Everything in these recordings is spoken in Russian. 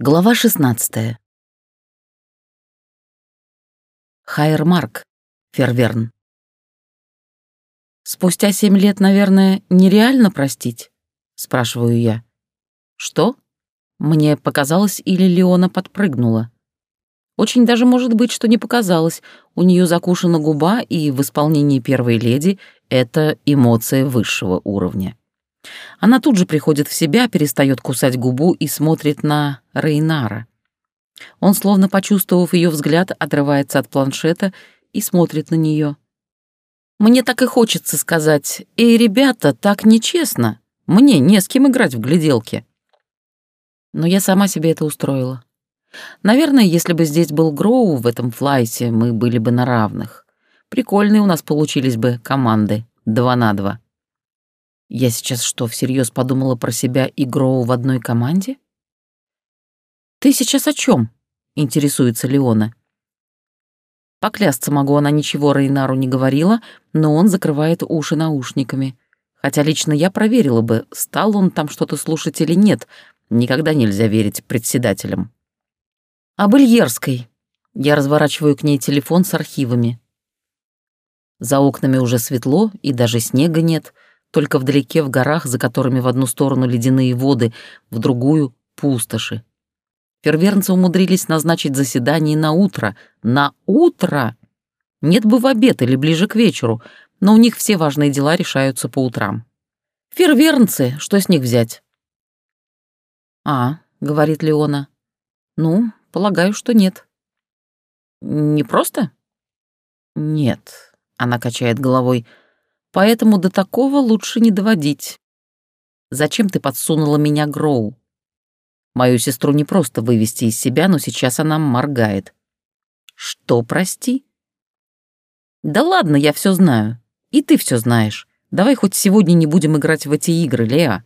Глава 16. Хайермарк, Ферверн. «Спустя семь лет, наверное, нереально простить?» — спрашиваю я. «Что?» Мне показалось, или Леона подпрыгнула. Очень даже может быть, что не показалось. У нее закушена губа, и в исполнении первой леди это эмоция высшего уровня. Она тут же приходит в себя, перестает кусать губу и смотрит на Рейнара. Он, словно почувствовав ее взгляд, отрывается от планшета и смотрит на нее. Мне так и хочется сказать, «Эй, ребята, так нечестно. Мне не с кем играть в гляделки». Но я сама себе это устроила. Наверное, если бы здесь был Гроу в этом флайсе, мы были бы на равных. Прикольные у нас получились бы команды, два на два. Я сейчас что, всерьез подумала про себя и Гроу в одной команде? «Ты сейчас о чем? интересуется Леона. Поклясться могу, она ничего Рейнару не говорила, но он закрывает уши наушниками. Хотя лично я проверила бы, стал он там что-то слушать или нет. Никогда нельзя верить председателям. «Об Ильерской». Я разворачиваю к ней телефон с архивами. За окнами уже светло, и даже снега нет — только вдалеке в горах, за которыми в одну сторону ледяные воды, в другую — пустоши. Фервернцы умудрились назначить заседание на утро. На утро! Нет бы в обед или ближе к вечеру, но у них все важные дела решаются по утрам. Фервернцы, что с них взять? «А», — говорит Леона. «Ну, полагаю, что нет». «Не просто?» «Нет», — она качает головой, — поэтому до такого лучше не доводить. Зачем ты подсунула меня Гроу? Мою сестру не просто вывести из себя, но сейчас она моргает. Что, прости? Да ладно, я все знаю. И ты все знаешь. Давай хоть сегодня не будем играть в эти игры, Леа.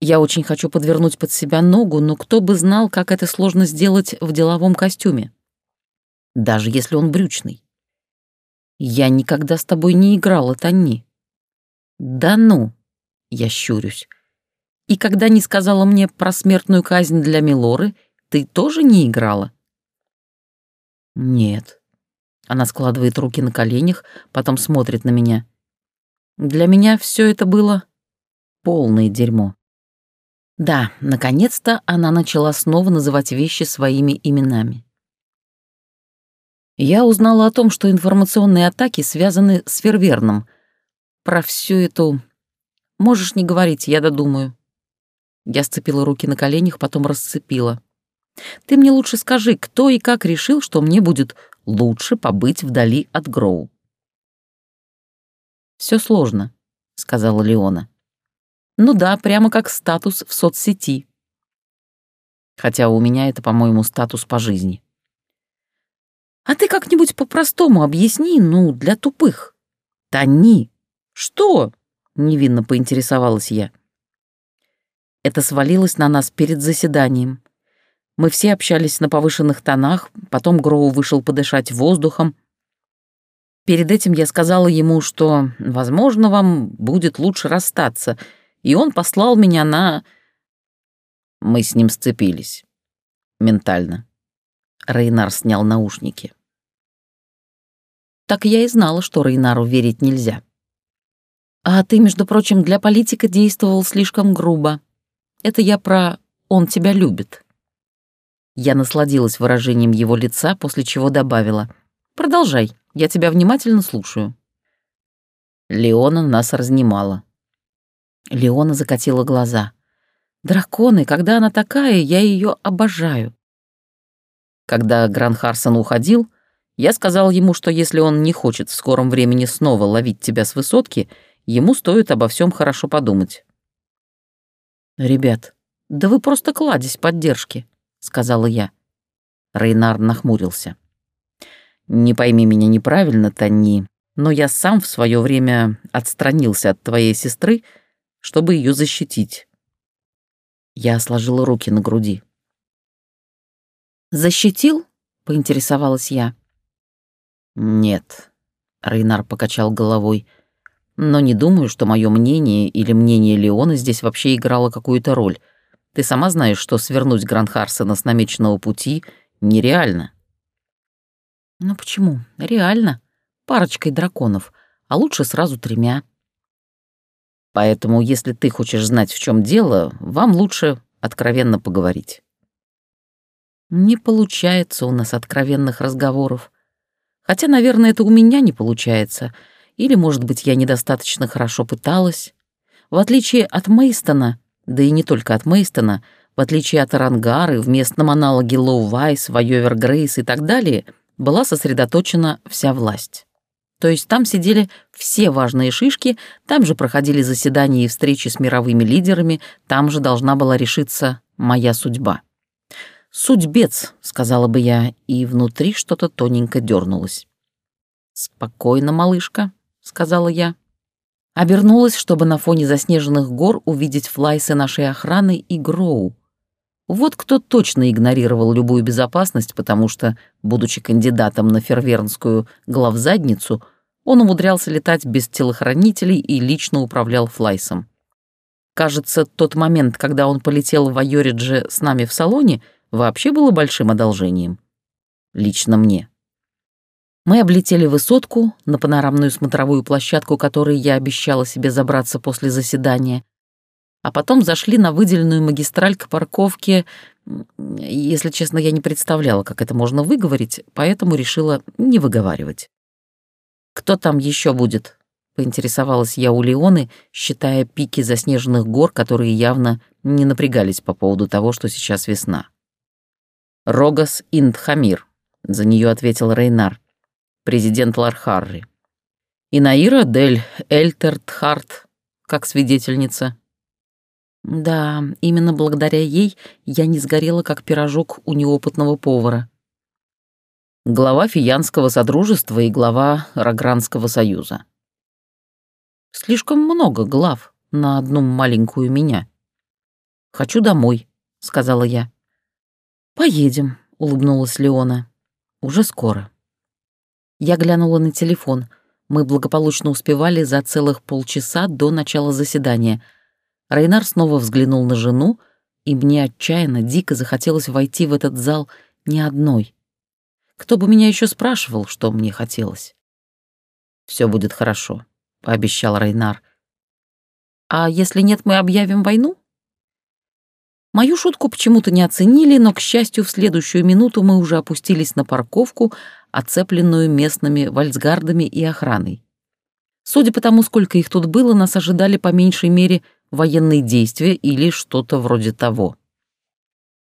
Я очень хочу подвернуть под себя ногу, но кто бы знал, как это сложно сделать в деловом костюме. Даже если он брючный. Я никогда с тобой не играла, Танни. Да ну, я щурюсь. И когда не сказала мне про смертную казнь для Милоры, ты тоже не играла? Нет. Она складывает руки на коленях, потом смотрит на меня. Для меня все это было полное дерьмо. Да, наконец-то она начала снова называть вещи своими именами. Я узнала о том, что информационные атаки связаны с Ферверном. Про всю эту... Можешь не говорить, я додумаю. Я сцепила руки на коленях, потом расцепила. Ты мне лучше скажи, кто и как решил, что мне будет лучше побыть вдали от Гроу. Все сложно, сказала Леона. Ну да, прямо как статус в соцсети. Хотя у меня это, по-моему, статус по жизни. А ты как-нибудь по-простому объясни, ну, для тупых. Тони. Что? Невинно поинтересовалась я. Это свалилось на нас перед заседанием. Мы все общались на повышенных тонах, потом Гроу вышел подышать воздухом. Перед этим я сказала ему, что, возможно, вам будет лучше расстаться, и он послал меня на... Мы с ним сцепились. Ментально. Рейнар снял наушники. Так я и знала, что Рейнару верить нельзя. А ты, между прочим, для политика действовал слишком грубо. Это я про «он тебя любит». Я насладилась выражением его лица, после чего добавила «Продолжай, я тебя внимательно слушаю». Леона нас разнимала. Леона закатила глаза. «Драконы, когда она такая, я ее обожаю. Когда Гран Харсон уходил, я сказал ему, что если он не хочет в скором времени снова ловить тебя с высотки, ему стоит обо всем хорошо подумать. «Ребят, да вы просто кладезь поддержки», — сказала я. Рейнар нахмурился. «Не пойми меня неправильно, Танни, но я сам в свое время отстранился от твоей сестры, чтобы ее защитить». Я сложила руки на груди. «Защитил?» — поинтересовалась я. «Нет», — Рейнар покачал головой, «но не думаю, что мое мнение или мнение Леона здесь вообще играло какую-то роль. Ты сама знаешь, что свернуть Грандхарсена с намеченного пути нереально. Ну почему? Реально. Парочкой драконов, а лучше сразу тремя. Поэтому, если ты хочешь знать, в чем дело, вам лучше откровенно поговорить. Не получается у нас откровенных разговоров. Хотя, наверное, это у меня не получается. Или, может быть, я недостаточно хорошо пыталась. В отличие от Мейстона, да и не только от Мейстона, в отличие от Арангары, в местном аналоге Лоу Вайс, Вайовер Грейс и так далее, была сосредоточена вся власть. То есть там сидели все важные шишки, там же проходили заседания и встречи с мировыми лидерами, там же должна была решиться моя судьба. «Судьбец», — сказала бы я, и внутри что-то тоненько дернулось. «Спокойно, малышка», — сказала я. Обернулась, чтобы на фоне заснеженных гор увидеть флайсы нашей охраны и Гроу. Вот кто точно игнорировал любую безопасность, потому что, будучи кандидатом на фервернскую главзадницу, он умудрялся летать без телохранителей и лично управлял флайсом. Кажется, тот момент, когда он полетел в Айоридже с нами в салоне, вообще было большим одолжением. Лично мне. Мы облетели высотку на панорамную смотровую площадку, которой я обещала себе забраться после заседания, а потом зашли на выделенную магистраль к парковке. Если честно, я не представляла, как это можно выговорить, поэтому решила не выговаривать. «Кто там еще будет?» — поинтересовалась я у Леоны, считая пики заснеженных гор, которые явно не напрягались по поводу того, что сейчас весна. «Рогас Индхамир», — за нее ответил Рейнар президент Лархарри. И Наира Дель Эльтертхарт как свидетельница. Да, именно благодаря ей я не сгорела, как пирожок у неопытного повара. Глава Фиянского Содружества и глава Рогранского Союза. Слишком много глав на одну маленькую меня. «Хочу домой», — сказала я. «Поедем», — улыбнулась Леона. «Уже скоро». Я глянула на телефон. Мы благополучно успевали за целых полчаса до начала заседания. Рейнар снова взглянул на жену, и мне отчаянно, дико захотелось войти в этот зал не одной. Кто бы меня еще спрашивал, что мне хотелось? Все будет хорошо», — пообещал Рейнар. «А если нет, мы объявим войну?» Мою шутку почему-то не оценили, но, к счастью, в следующую минуту мы уже опустились на парковку, оцепленную местными вальцгардами и охраной. Судя по тому, сколько их тут было, нас ожидали по меньшей мере военные действия или что-то вроде того.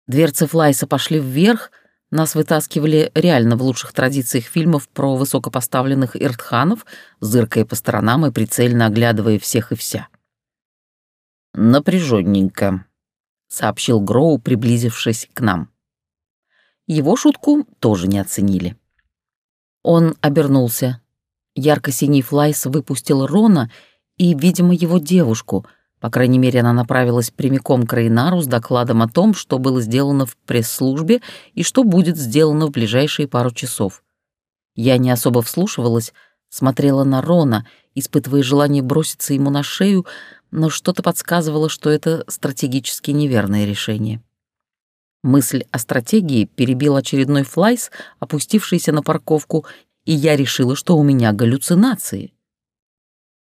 Дверцы Флайса пошли вверх, нас вытаскивали реально в лучших традициях фильмов про высокопоставленных иртханов, зыркая по сторонам и прицельно оглядывая всех и вся. «Напряженненько», — сообщил Гроу, приблизившись к нам. Его шутку тоже не оценили. Он обернулся. Ярко-синий флайс выпустил Рона и, видимо, его девушку. По крайней мере, она направилась прямиком к Рейнару с докладом о том, что было сделано в пресс-службе и что будет сделано в ближайшие пару часов. Я не особо вслушивалась, смотрела на Рона, испытывая желание броситься ему на шею, но что-то подсказывало, что это стратегически неверное решение. Мысль о стратегии перебил очередной флайс, опустившийся на парковку, и я решила, что у меня галлюцинации.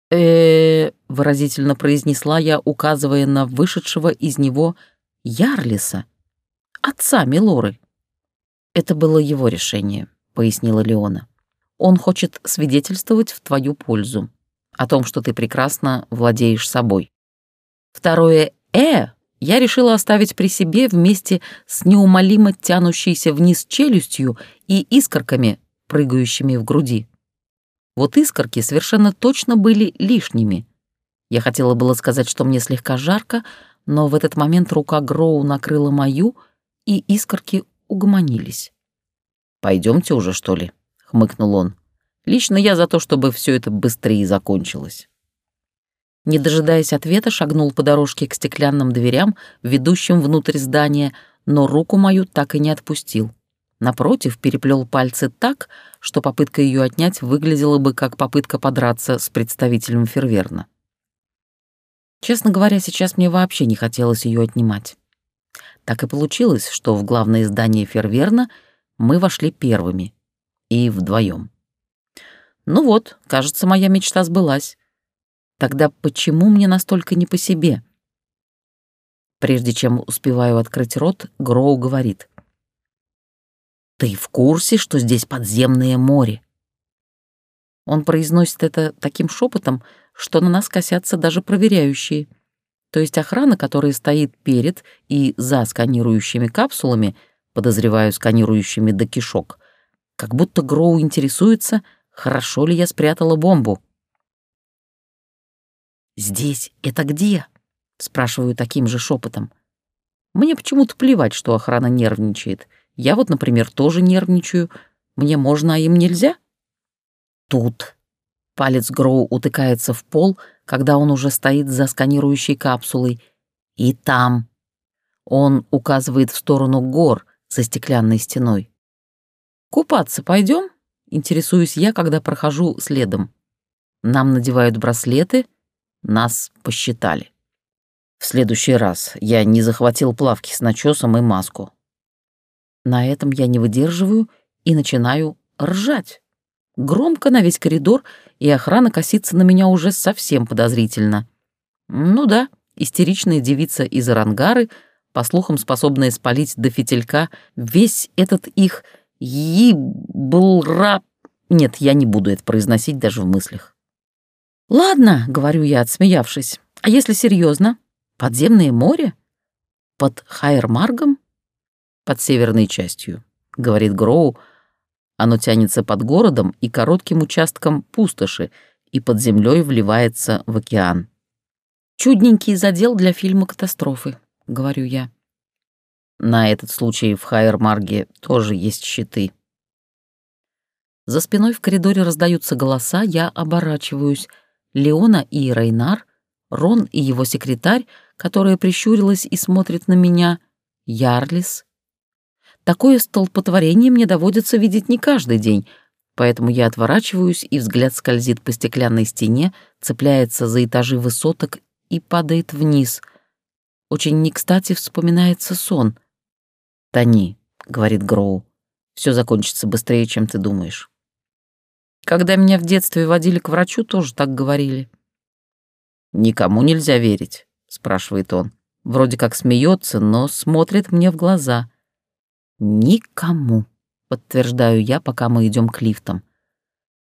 э выразительно произнесла я, указывая на вышедшего из него Ярлиса, отца Милоры. «Это было его решение», — пояснила Леона. «Он хочет свидетельствовать в твою пользу, о том, что ты прекрасно владеешь собой. Второе «э» я решила оставить при себе вместе с неумолимо тянущейся вниз челюстью и искорками, прыгающими в груди. Вот искорки совершенно точно были лишними. Я хотела было сказать, что мне слегка жарко, но в этот момент рука Гроу накрыла мою, и искорки угомонились. Пойдемте уже, что ли?» — хмыкнул он. «Лично я за то, чтобы все это быстрее закончилось». Не дожидаясь ответа, шагнул по дорожке к стеклянным дверям, ведущим внутрь здания, но руку мою так и не отпустил. Напротив, переплел пальцы так, что попытка ее отнять выглядела бы как попытка подраться с представителем Ферверна. Честно говоря, сейчас мне вообще не хотелось ее отнимать. Так и получилось, что в главное здание Ферверна мы вошли первыми и вдвоем. Ну вот, кажется, моя мечта сбылась. Тогда почему мне настолько не по себе? Прежде чем успеваю открыть рот, Гроу говорит. «Ты в курсе, что здесь подземное море?» Он произносит это таким шепотом, что на нас косятся даже проверяющие. То есть охрана, которая стоит перед и за сканирующими капсулами, подозреваю, сканирующими до кишок, как будто Гроу интересуется, хорошо ли я спрятала бомбу. «Здесь это где?» — спрашиваю таким же шепотом. Мне почему-то плевать, что охрана нервничает. Я вот, например, тоже нервничаю. Мне можно, а им нельзя? Тут. Палец Гроу утыкается в пол, когда он уже стоит за сканирующей капсулой. И там. Он указывает в сторону гор за стеклянной стеной. «Купаться пойдем?» — интересуюсь я, когда прохожу следом. Нам надевают браслеты, нас посчитали. В следующий раз я не захватил плавки с начесом и маску. На этом я не выдерживаю и начинаю ржать. Громко на весь коридор, и охрана косится на меня уже совсем подозрительно. Ну да, истеричная девица из Арангары, по слухам способная спалить до фитилька весь этот их еблра... Нет, я не буду это произносить даже в мыслях. «Ладно», — говорю я, отсмеявшись, — «а если серьезно? Подземное море? Под Хайермаргом?» «Под северной частью», — говорит Гроу, — оно тянется под городом и коротким участком пустоши, и под землей вливается в океан. «Чудненький задел для фильма «Катастрофы», — говорю я. На этот случай в Хайермарге тоже есть щиты. За спиной в коридоре раздаются голоса, я оборачиваюсь. Леона и Рейнар, Рон и его секретарь, которая прищурилась и смотрит на меня, Ярлис, Такое столпотворение мне доводится видеть не каждый день, поэтому я отворачиваюсь, и взгляд скользит по стеклянной стене, цепляется за этажи высоток и падает вниз. Очень не кстати вспоминается сон. «Тони», — говорит Гроу, — «все закончится быстрее, чем ты думаешь». Когда меня в детстве водили к врачу, тоже так говорили. «Никому нельзя верить», — спрашивает он. Вроде как смеется, но смотрит мне в глаза — Никому, подтверждаю я, пока мы идем к лифтам.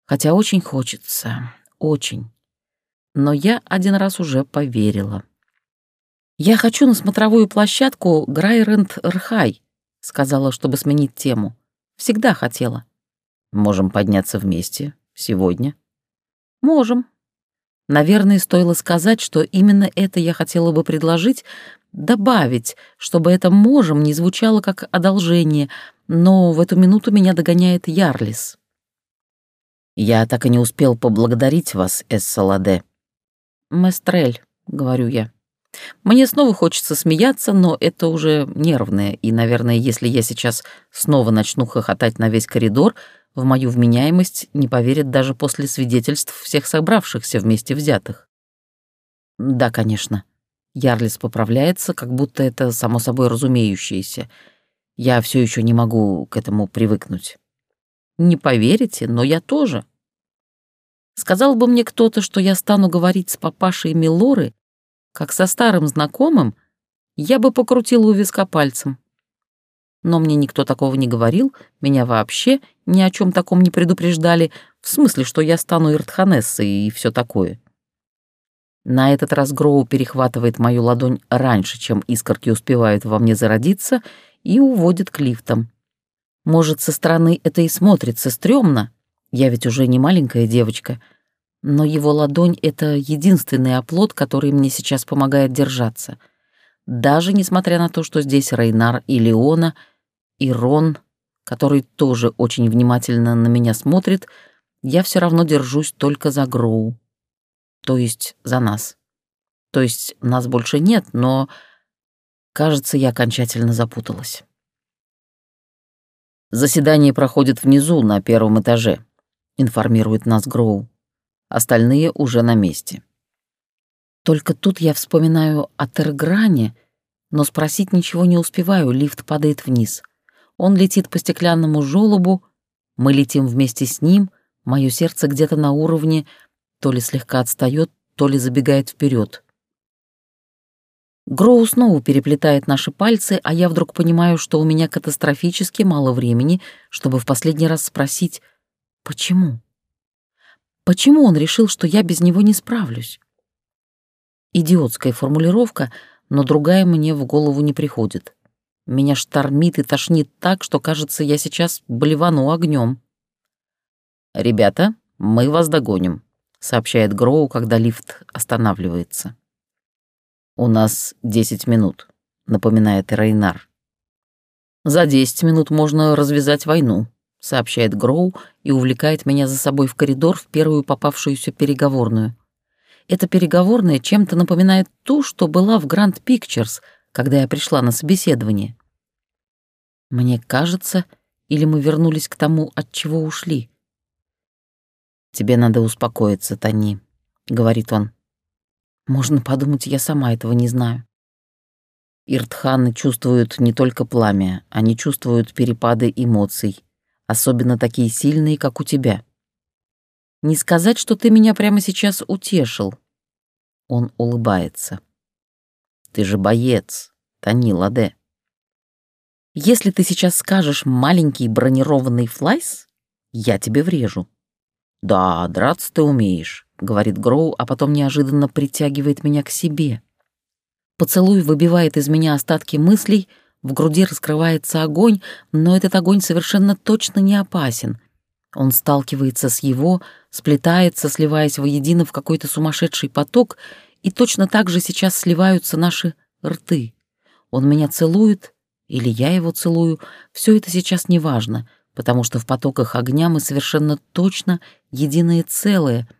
Хотя очень хочется, очень. Но я один раз уже поверила. «Я хочу на смотровую площадку Грайрент-Рхай», — сказала, чтобы сменить тему. «Всегда хотела». «Можем подняться вместе. Сегодня?» «Можем». Наверное, стоило сказать, что именно это я хотела бы предложить, добавить, чтобы это «можем» не звучало как одолжение, но в эту минуту меня догоняет Ярлис. «Я так и не успел поблагодарить вас, Эссаладе». «Местрель», — говорю я. Мне снова хочется смеяться, но это уже нервное, и, наверное, если я сейчас снова начну хохотать на весь коридор, в мою вменяемость не поверят даже после свидетельств всех собравшихся вместе взятых. Да, конечно. Ярлис поправляется, как будто это само собой разумеющееся. Я все еще не могу к этому привыкнуть. Не поверите, но я тоже. Сказал бы мне кто-то, что я стану говорить с папашей Милоры, как со старым знакомым, я бы покрутила у виска пальцем. Но мне никто такого не говорил, меня вообще ни о чем таком не предупреждали, в смысле, что я стану Иртханессой и все такое. На этот раз Гроу перехватывает мою ладонь раньше, чем искорки успевают во мне зародиться, и уводит к лифтам. Может, со стороны это и смотрится стрёмно, я ведь уже не маленькая девочка, но его ладонь — это единственный оплот, который мне сейчас помогает держаться. Даже несмотря на то, что здесь Рейнар и Леона, и Рон, который тоже очень внимательно на меня смотрит, я все равно держусь только за Гроу то есть за нас. То есть нас больше нет, но, кажется, я окончательно запуталась. «Заседание проходит внизу, на первом этаже», — информирует нас Гроу. Остальные уже на месте. Только тут я вспоминаю о Тергране Но спросить ничего не успеваю, лифт падает вниз. Он летит по стеклянному желобу, мы летим вместе с ним, мое сердце где-то на уровне то ли слегка отстает, то ли забегает вперед. Гроу снова переплетает наши пальцы, а я вдруг понимаю, что у меня катастрофически мало времени, чтобы в последний раз спросить, почему? Почему он решил, что я без него не справлюсь? Идиотская формулировка, но другая мне в голову не приходит. Меня штормит и тошнит так, что, кажется, я сейчас блевану огнем. «Ребята, мы вас догоним», — сообщает Гроу, когда лифт останавливается. «У нас десять минут», — напоминает Рейнар. «За десять минут можно развязать войну», — сообщает Гроу и увлекает меня за собой в коридор в первую попавшуюся переговорную. Эта переговорная чем-то напоминает ту, что была в Гранд Пикчерс, когда я пришла на собеседование. Мне кажется, или мы вернулись к тому, от чего ушли. «Тебе надо успокоиться, Тони», — говорит он. Можно подумать, я сама этого не знаю. Иртханы чувствуют не только пламя, они чувствуют перепады эмоций, особенно такие сильные, как у тебя. Не сказать, что ты меня прямо сейчас утешил. Он улыбается. Ты же боец, Тани Ладе. Если ты сейчас скажешь «маленький бронированный флайс», я тебе врежу. Да, драться ты умеешь. — говорит Гроу, а потом неожиданно притягивает меня к себе. Поцелуй выбивает из меня остатки мыслей, в груди раскрывается огонь, но этот огонь совершенно точно не опасен. Он сталкивается с его, сплетается, сливаясь воедино в какой-то сумасшедший поток, и точно так же сейчас сливаются наши рты. Он меня целует, или я его целую, все это сейчас не важно, потому что в потоках огня мы совершенно точно единое целое —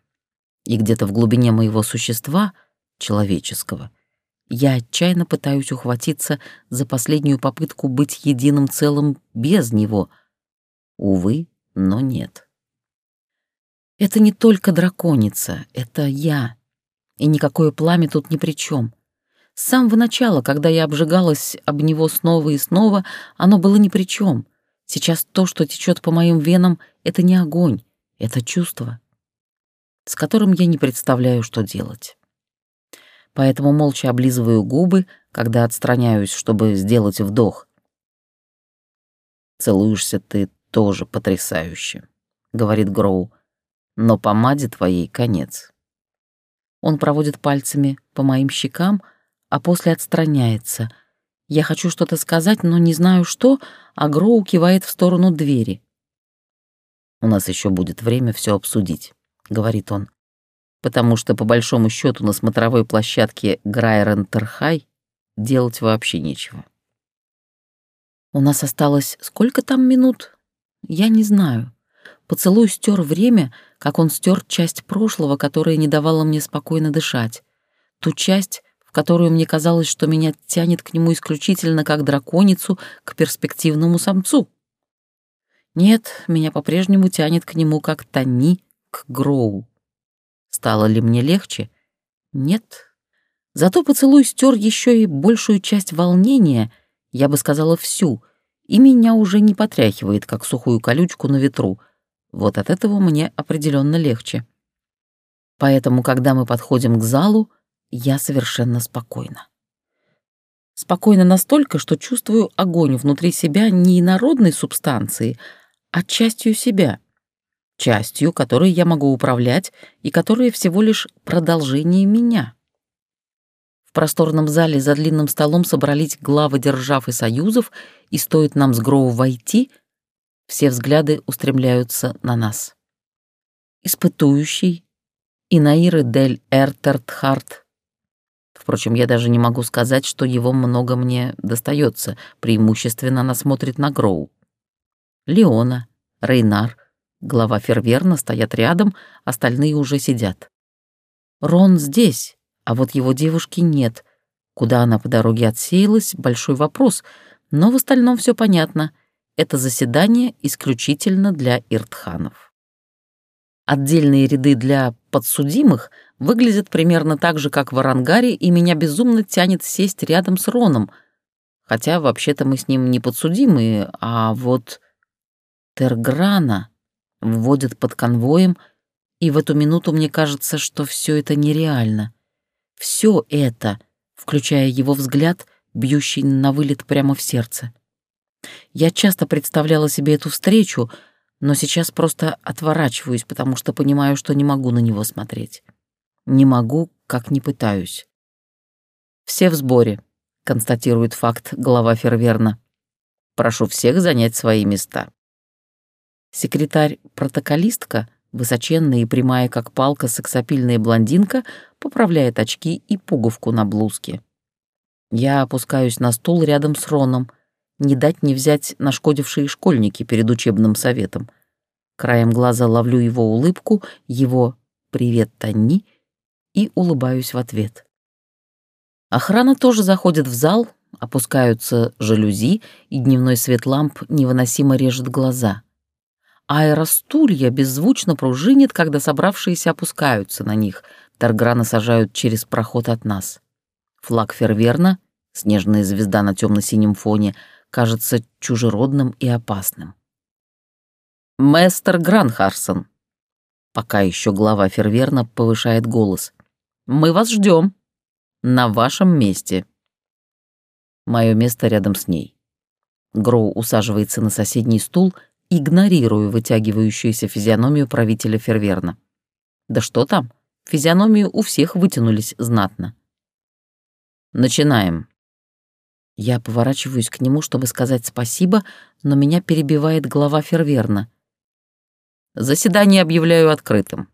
и где-то в глубине моего существа, человеческого, я отчаянно пытаюсь ухватиться за последнюю попытку быть единым целым без него. Увы, но нет. Это не только драконица, это я. И никакое пламя тут ни при чем. С самого начала, когда я обжигалась об него снова и снова, оно было ни при чем. Сейчас то, что течет по моим венам, это не огонь, это чувство с которым я не представляю, что делать. Поэтому молча облизываю губы, когда отстраняюсь, чтобы сделать вдох. «Целуешься ты тоже потрясающе», — говорит Гроу, «но помаде твоей конец». Он проводит пальцами по моим щекам, а после отстраняется. Я хочу что-то сказать, но не знаю что, а Гроу кивает в сторону двери. «У нас еще будет время все обсудить». — говорит он, «потому что, по большому счету на смотровой площадке Грайрен-Терхай делать вообще нечего». «У нас осталось сколько там минут? Я не знаю. Поцелуй стер время, как он стер часть прошлого, которая не давала мне спокойно дышать. Ту часть, в которую мне казалось, что меня тянет к нему исключительно как драконицу к перспективному самцу. Нет, меня по-прежнему тянет к нему как Тани к Гроу. Стало ли мне легче? Нет. Зато поцелуй стер еще и большую часть волнения, я бы сказала всю, и меня уже не потряхивает, как сухую колючку на ветру. Вот от этого мне определенно легче. Поэтому, когда мы подходим к залу, я совершенно спокойна. Спокойно настолько, что чувствую огонь внутри себя не инородной субстанции, а частью себя — частью, которой я могу управлять и которая всего лишь продолжение меня. В просторном зале за длинным столом собрались главы держав и союзов, и стоит нам с Гроу войти, все взгляды устремляются на нас. Испытующий, Инаиры дель Эртертхарт. Впрочем, я даже не могу сказать, что его много мне достается, преимущественно она смотрит на Гроу. Леона, Рейнар — Глава Ферверна стоят рядом, остальные уже сидят. Рон здесь, а вот его девушки нет. Куда она по дороге отсеялась — большой вопрос, но в остальном все понятно. Это заседание исключительно для иртханов. Отдельные ряды для подсудимых выглядят примерно так же, как в Арангаре, и меня безумно тянет сесть рядом с Роном, хотя вообще-то мы с ним не подсудимые, а вот Терграна вводят под конвоем, и в эту минуту мне кажется, что все это нереально. Все это, включая его взгляд, бьющий на вылет прямо в сердце. Я часто представляла себе эту встречу, но сейчас просто отворачиваюсь, потому что понимаю, что не могу на него смотреть. Не могу, как не пытаюсь. «Все в сборе», — констатирует факт глава Ферверна. «Прошу всех занять свои места». Секретарь-протоколистка, высоченная и прямая, как палка, сексапильная блондинка, поправляет очки и пуговку на блузке. Я опускаюсь на стул рядом с Роном, не дать не взять нашкодившие школьники перед учебным советом. Краем глаза ловлю его улыбку, его «Привет, Танни» и улыбаюсь в ответ. Охрана тоже заходит в зал, опускаются жалюзи, и дневной свет ламп невыносимо режет глаза. Аэростулья беззвучно пружинит, когда собравшиеся опускаются на них. Тарграна сажают через проход от нас. Флаг Ферверна, снежная звезда на темно-синем фоне, кажется чужеродным и опасным. «Мэстер Гранхарсон», пока еще глава Ферверна повышает голос, «мы вас ждем. На вашем месте». Мое место рядом с ней. Гроу усаживается на соседний стул игнорирую вытягивающуюся физиономию правителя Ферверна. Да что там, физиономию у всех вытянулись знатно. Начинаем. Я поворачиваюсь к нему, чтобы сказать спасибо, но меня перебивает глава Ферверна. Заседание объявляю открытым.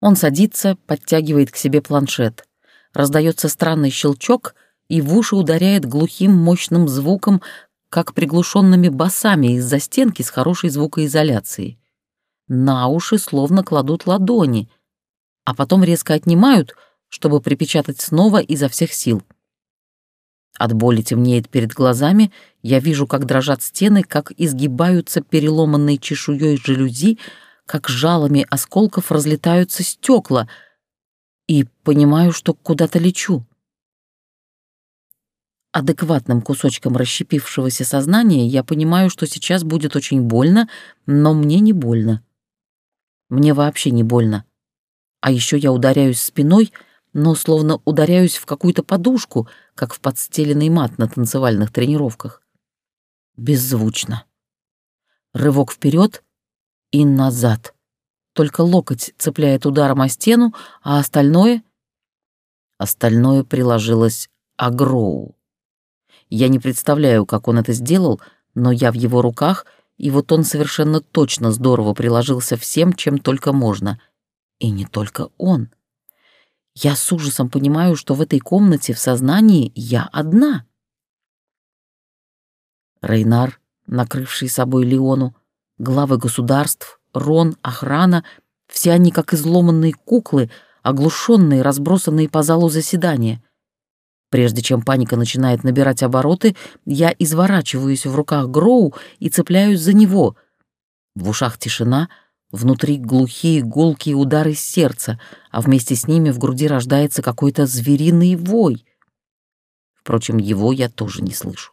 Он садится, подтягивает к себе планшет. Раздается странный щелчок, и в уши ударяет глухим мощным звуком, как приглушенными басами из-за стенки с хорошей звукоизоляцией. На уши словно кладут ладони, а потом резко отнимают, чтобы припечатать снова изо всех сил. От боли темнеет перед глазами, я вижу, как дрожат стены, как изгибаются переломанные чешуей жалюзи, как жалами осколков разлетаются стекла, и понимаю, что куда-то лечу адекватным кусочком расщепившегося сознания я понимаю, что сейчас будет очень больно, но мне не больно. Мне вообще не больно. А еще я ударяюсь спиной, но словно ударяюсь в какую-то подушку, как в подстеленный мат на танцевальных тренировках. Беззвучно. Рывок вперед и назад. Только локоть цепляет ударом о стену, а остальное... Остальное приложилось Агроу. Я не представляю, как он это сделал, но я в его руках, и вот он совершенно точно здорово приложился всем, чем только можно. И не только он. Я с ужасом понимаю, что в этой комнате в сознании я одна. Рейнар, накрывший собой Леону, главы государств, Рон, охрана — все они как изломанные куклы, оглушенные, разбросанные по залу заседания — Прежде чем паника начинает набирать обороты, я изворачиваюсь в руках Гроу и цепляюсь за него. В ушах тишина, внутри глухие гулкие удары сердца, а вместе с ними в груди рождается какой-то звериный вой. Впрочем, его я тоже не слышу.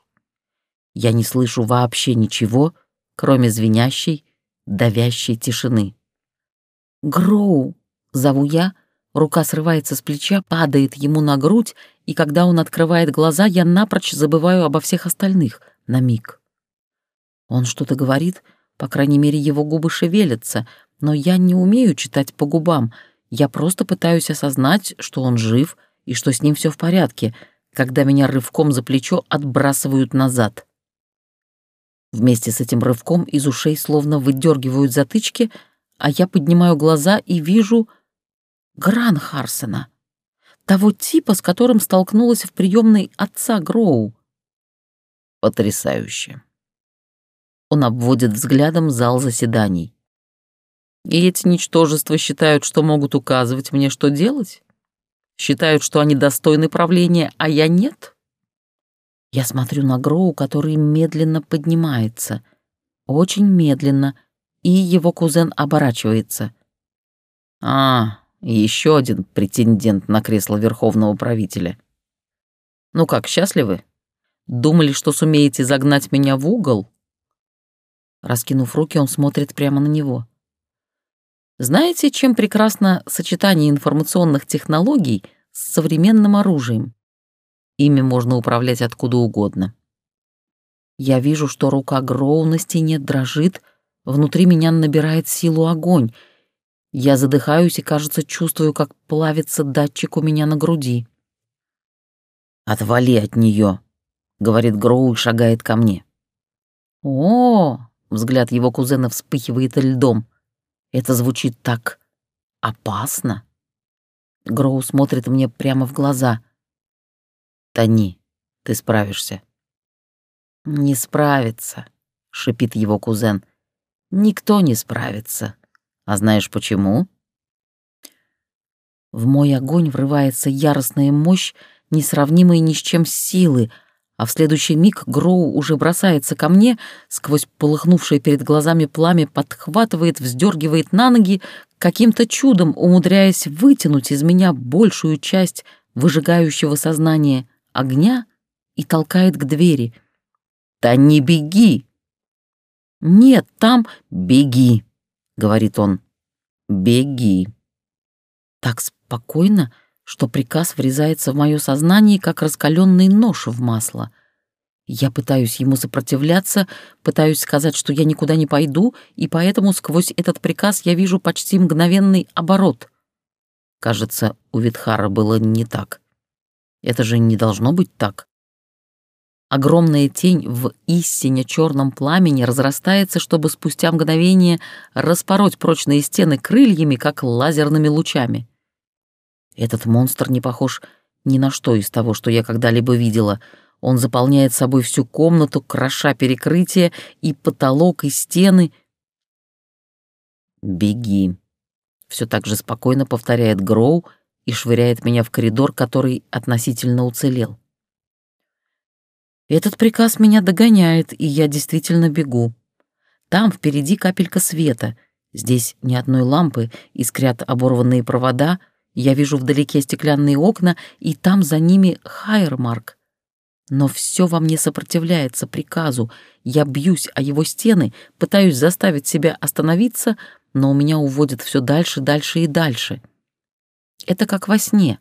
Я не слышу вообще ничего, кроме звенящей, давящей тишины. «Гроу!» — зову я — Рука срывается с плеча, падает ему на грудь, и когда он открывает глаза, я напрочь забываю обо всех остальных на миг. Он что-то говорит, по крайней мере, его губы шевелятся, но я не умею читать по губам. Я просто пытаюсь осознать, что он жив и что с ним все в порядке, когда меня рывком за плечо отбрасывают назад. Вместе с этим рывком из ушей словно выдергивают затычки, а я поднимаю глаза и вижу Гран Харсона, того типа, с которым столкнулась в приемной отца Гроу. Потрясающе. Он обводит взглядом зал заседаний. И эти ничтожества считают, что могут указывать мне, что делать? Считают, что они достойны правления, а я нет? Я смотрю на Гроу, который медленно поднимается, очень медленно, и его кузен оборачивается. «А, еще один претендент на кресло верховного правителя. Ну как, счастливы? Думали, что сумеете загнать меня в угол?» Раскинув руки, он смотрит прямо на него. Знаете, чем прекрасно сочетание информационных технологий с современным оружием? Ими можно управлять откуда угодно. Я вижу, что рука Гроу на стене дрожит, внутри меня набирает силу огонь. Я задыхаюсь и, кажется, чувствую, как плавится датчик у меня на груди. «Отвали от нее, говорит Гроу и шагает ко мне. «О!» — взгляд его кузена вспыхивает льдом. «Это звучит так опасно». Гроу смотрит мне прямо в глаза. «Тони, ты справишься». «Не справится», — шипит его кузен. «Никто не справится. А знаешь почему?» В мой огонь врывается яростная мощь, несравнимая ни с чем силы, а в следующий миг Гроу уже бросается ко мне, сквозь полыхнувшее перед глазами пламя подхватывает, вздергивает на ноги, каким-то чудом умудряясь вытянуть из меня большую часть выжигающего сознания огня и толкает к двери — «Да не беги!» «Нет, там беги», — говорит он. «Беги». Так спокойно, что приказ врезается в мое сознание, как раскаленный нож в масло. Я пытаюсь ему сопротивляться, пытаюсь сказать, что я никуда не пойду, и поэтому сквозь этот приказ я вижу почти мгновенный оборот. Кажется, у Витхара было не так. Это же не должно быть так. Огромная тень в истине черном пламени разрастается, чтобы спустя мгновение распороть прочные стены крыльями, как лазерными лучами. Этот монстр не похож ни на что из того, что я когда-либо видела. Он заполняет собой всю комнату, кроша перекрытие и потолок, и стены. «Беги», — все так же спокойно повторяет Гроу и швыряет меня в коридор, который относительно уцелел. Этот приказ меня догоняет, и я действительно бегу. Там впереди капелька света. Здесь ни одной лампы, искрят оборванные провода. Я вижу вдалеке стеклянные окна, и там за ними Хайермарк. Но все во мне сопротивляется приказу. Я бьюсь о его стены, пытаюсь заставить себя остановиться, но у меня уводит все дальше, дальше и дальше. Это как во сне,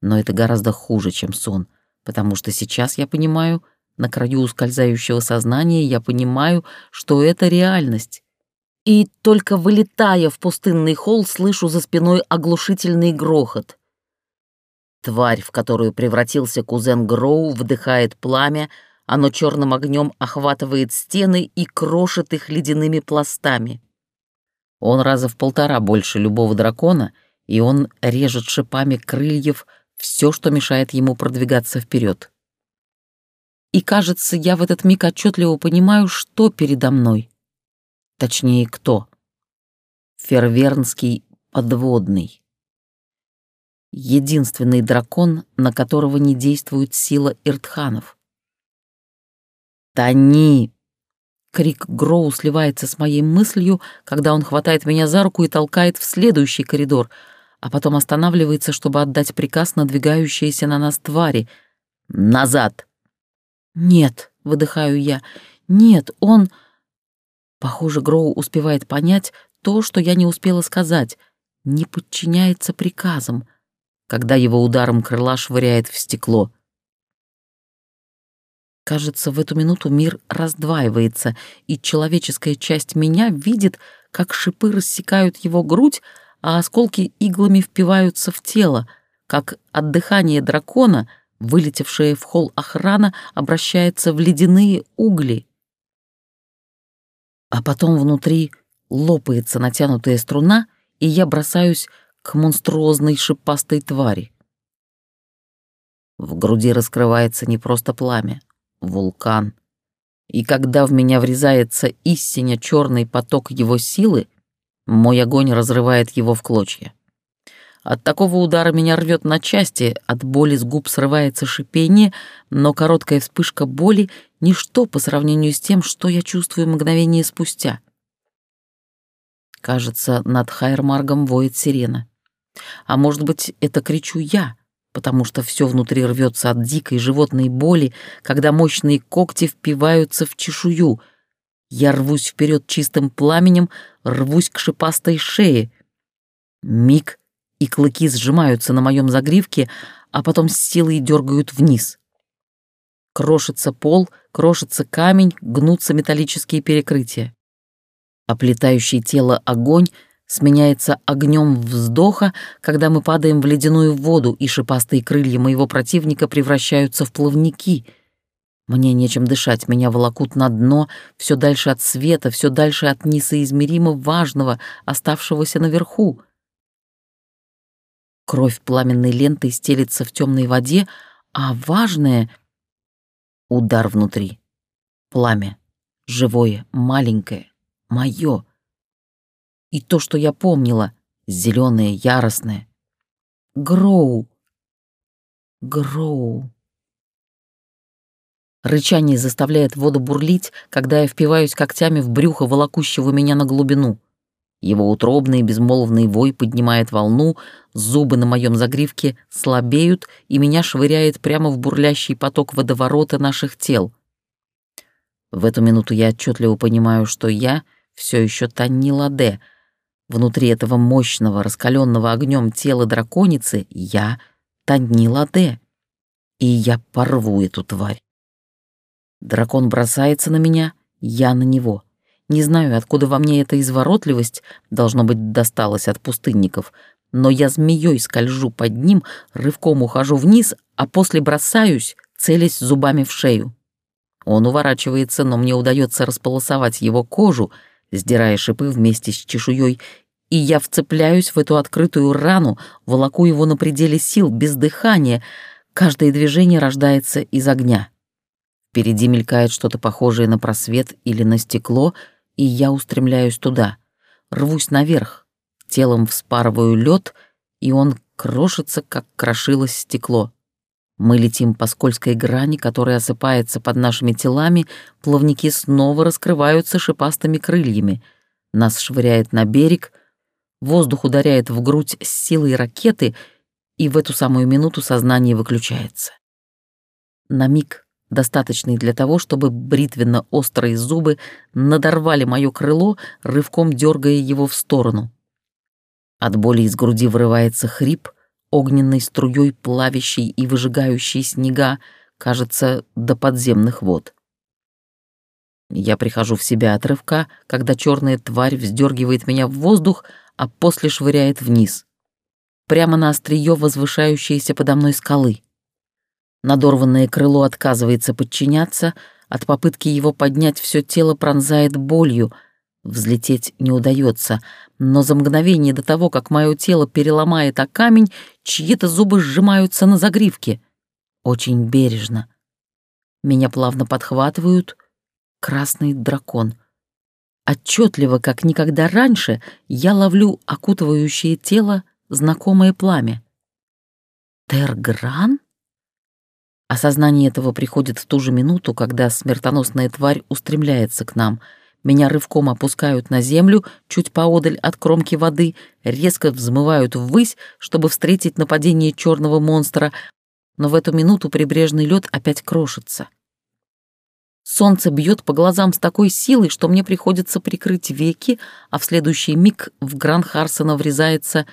но это гораздо хуже, чем сон, потому что сейчас я понимаю, на краю ускользающего сознания я понимаю, что это реальность. И только вылетая в пустынный холл, слышу за спиной оглушительный грохот. Тварь, в которую превратился кузен Гроу, вдыхает пламя, оно черным огнем охватывает стены и крошит их ледяными пластами. Он раза в полтора больше любого дракона, и он режет шипами крыльев все, что мешает ему продвигаться вперед. И, кажется, я в этот миг отчетливо понимаю, что передо мной. Точнее, кто. Фервернский подводный. Единственный дракон, на которого не действует сила иртханов. «Тони!» Крик Гроу сливается с моей мыслью, когда он хватает меня за руку и толкает в следующий коридор, а потом останавливается, чтобы отдать приказ надвигающейся на нас твари. «Назад!» «Нет», — выдыхаю я, — «нет, он...» Похоже, Гроу успевает понять то, что я не успела сказать, не подчиняется приказам, когда его ударом крыла швыряет в стекло. Кажется, в эту минуту мир раздваивается, и человеческая часть меня видит, как шипы рассекают его грудь, а осколки иглами впиваются в тело, как от дыхания дракона — Вылетевшая в холл охрана обращается в ледяные угли. А потом внутри лопается натянутая струна, и я бросаюсь к монструозной шипастой твари. В груди раскрывается не просто пламя, вулкан. И когда в меня врезается истинно черный поток его силы, мой огонь разрывает его в клочья. От такого удара меня рвет на части, от боли с губ срывается шипение, но короткая вспышка боли — ничто по сравнению с тем, что я чувствую мгновение спустя. Кажется, над Хайермаргом воет сирена. А может быть, это кричу я, потому что все внутри рвется от дикой животной боли, когда мощные когти впиваются в чешую. Я рвусь вперед чистым пламенем, рвусь к шипастой шее. Миг, и клыки сжимаются на моем загривке, а потом с силой дергают вниз. Крошится пол, крошится камень, гнутся металлические перекрытия. Оплетающий тело огонь сменяется огнем вздоха, когда мы падаем в ледяную воду, и шипастые крылья моего противника превращаются в плавники. Мне нечем дышать, меня волокут на дно, все дальше от света, все дальше от несоизмеримо важного, оставшегося наверху. Кровь пламенной лентой стелится в темной воде, а важное — удар внутри. Пламя. Живое, маленькое, мое. И то, что я помнила, зеленое, яростное. Гроу. Гроу. Рычание заставляет воду бурлить, когда я впиваюсь когтями в брюхо волокущего меня на глубину. Его утробный безмолвный вой поднимает волну, зубы на моем загривке слабеют, и меня швыряет прямо в бурлящий поток водоворота наших тел. В эту минуту я отчетливо понимаю, что я все еще Танила. Внутри этого мощного, раскаленного огнем тела драконицы я Танила. И я порву эту тварь. Дракон бросается на меня, я на него — не знаю, откуда во мне эта изворотливость, должно быть, досталась от пустынников, но я змеей скольжу под ним, рывком ухожу вниз, а после бросаюсь, целясь зубами в шею. Он уворачивается, но мне удается располосовать его кожу, сдирая шипы вместе с чешуей, и я вцепляюсь в эту открытую рану, волоку его на пределе сил, без дыхания. Каждое движение рождается из огня. Впереди мелькает что-то похожее на просвет или на стекло — и я устремляюсь туда. Рвусь наверх, телом вспарываю лед, и он крошится, как крошилось стекло. Мы летим по скользкой грани, которая осыпается под нашими телами, плавники снова раскрываются шипастыми крыльями. Нас швыряет на берег, воздух ударяет в грудь с силой ракеты, и в эту самую минуту сознание выключается. На миг достаточный для того, чтобы бритвенно-острые зубы надорвали мое крыло, рывком дергая его в сторону. От боли из груди вырывается хрип, огненной струей плавящей и выжигающей снега, кажется, до подземных вод. Я прихожу в себя от рывка, когда черная тварь вздергивает меня в воздух, а после швыряет вниз. Прямо на острие возвышающейся подо мной скалы. Надорванное крыло отказывается подчиняться, от попытки его поднять все тело пронзает болью. Взлететь не удается, но за мгновение до того, как мое тело переломает о камень, чьи-то зубы сжимаются на загривке. Очень бережно. Меня плавно подхватывают. Красный дракон. Отчетливо, как никогда раньше, я ловлю окутывающее тело знакомое пламя. Тергран? Осознание этого приходит в ту же минуту, когда смертоносная тварь устремляется к нам. Меня рывком опускают на землю, чуть поодаль от кромки воды, резко взмывают ввысь, чтобы встретить нападение черного монстра, но в эту минуту прибрежный лед опять крошится. Солнце бьет по глазам с такой силой, что мне приходится прикрыть веки, а в следующий миг в Гран Харсона врезается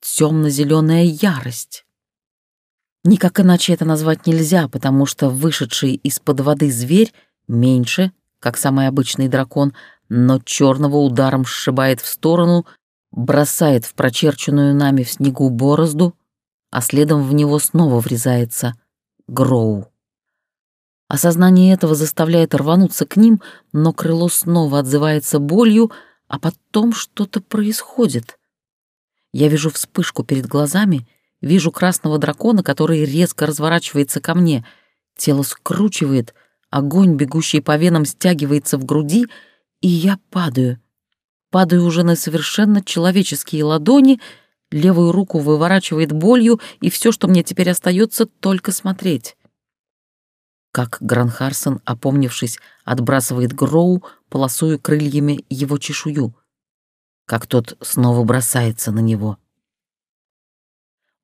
темно-зеленая ярость. Никак иначе это назвать нельзя, потому что вышедший из-под воды зверь меньше, как самый обычный дракон, но черного ударом сшибает в сторону, бросает в прочерченную нами в снегу борозду, а следом в него снова врезается Гроу. Осознание этого заставляет рвануться к ним, но крыло снова отзывается болью, а потом что-то происходит. Я вижу вспышку перед глазами — Вижу красного дракона, который резко разворачивается ко мне. Тело скручивает, огонь, бегущий по венам, стягивается в груди, и я падаю. Падаю уже на совершенно человеческие ладони, левую руку выворачивает болью, и все, что мне теперь остается, только смотреть. Как Гранхарсон, опомнившись, отбрасывает Гроу, полосуя крыльями его чешую. как тот снова бросается на него.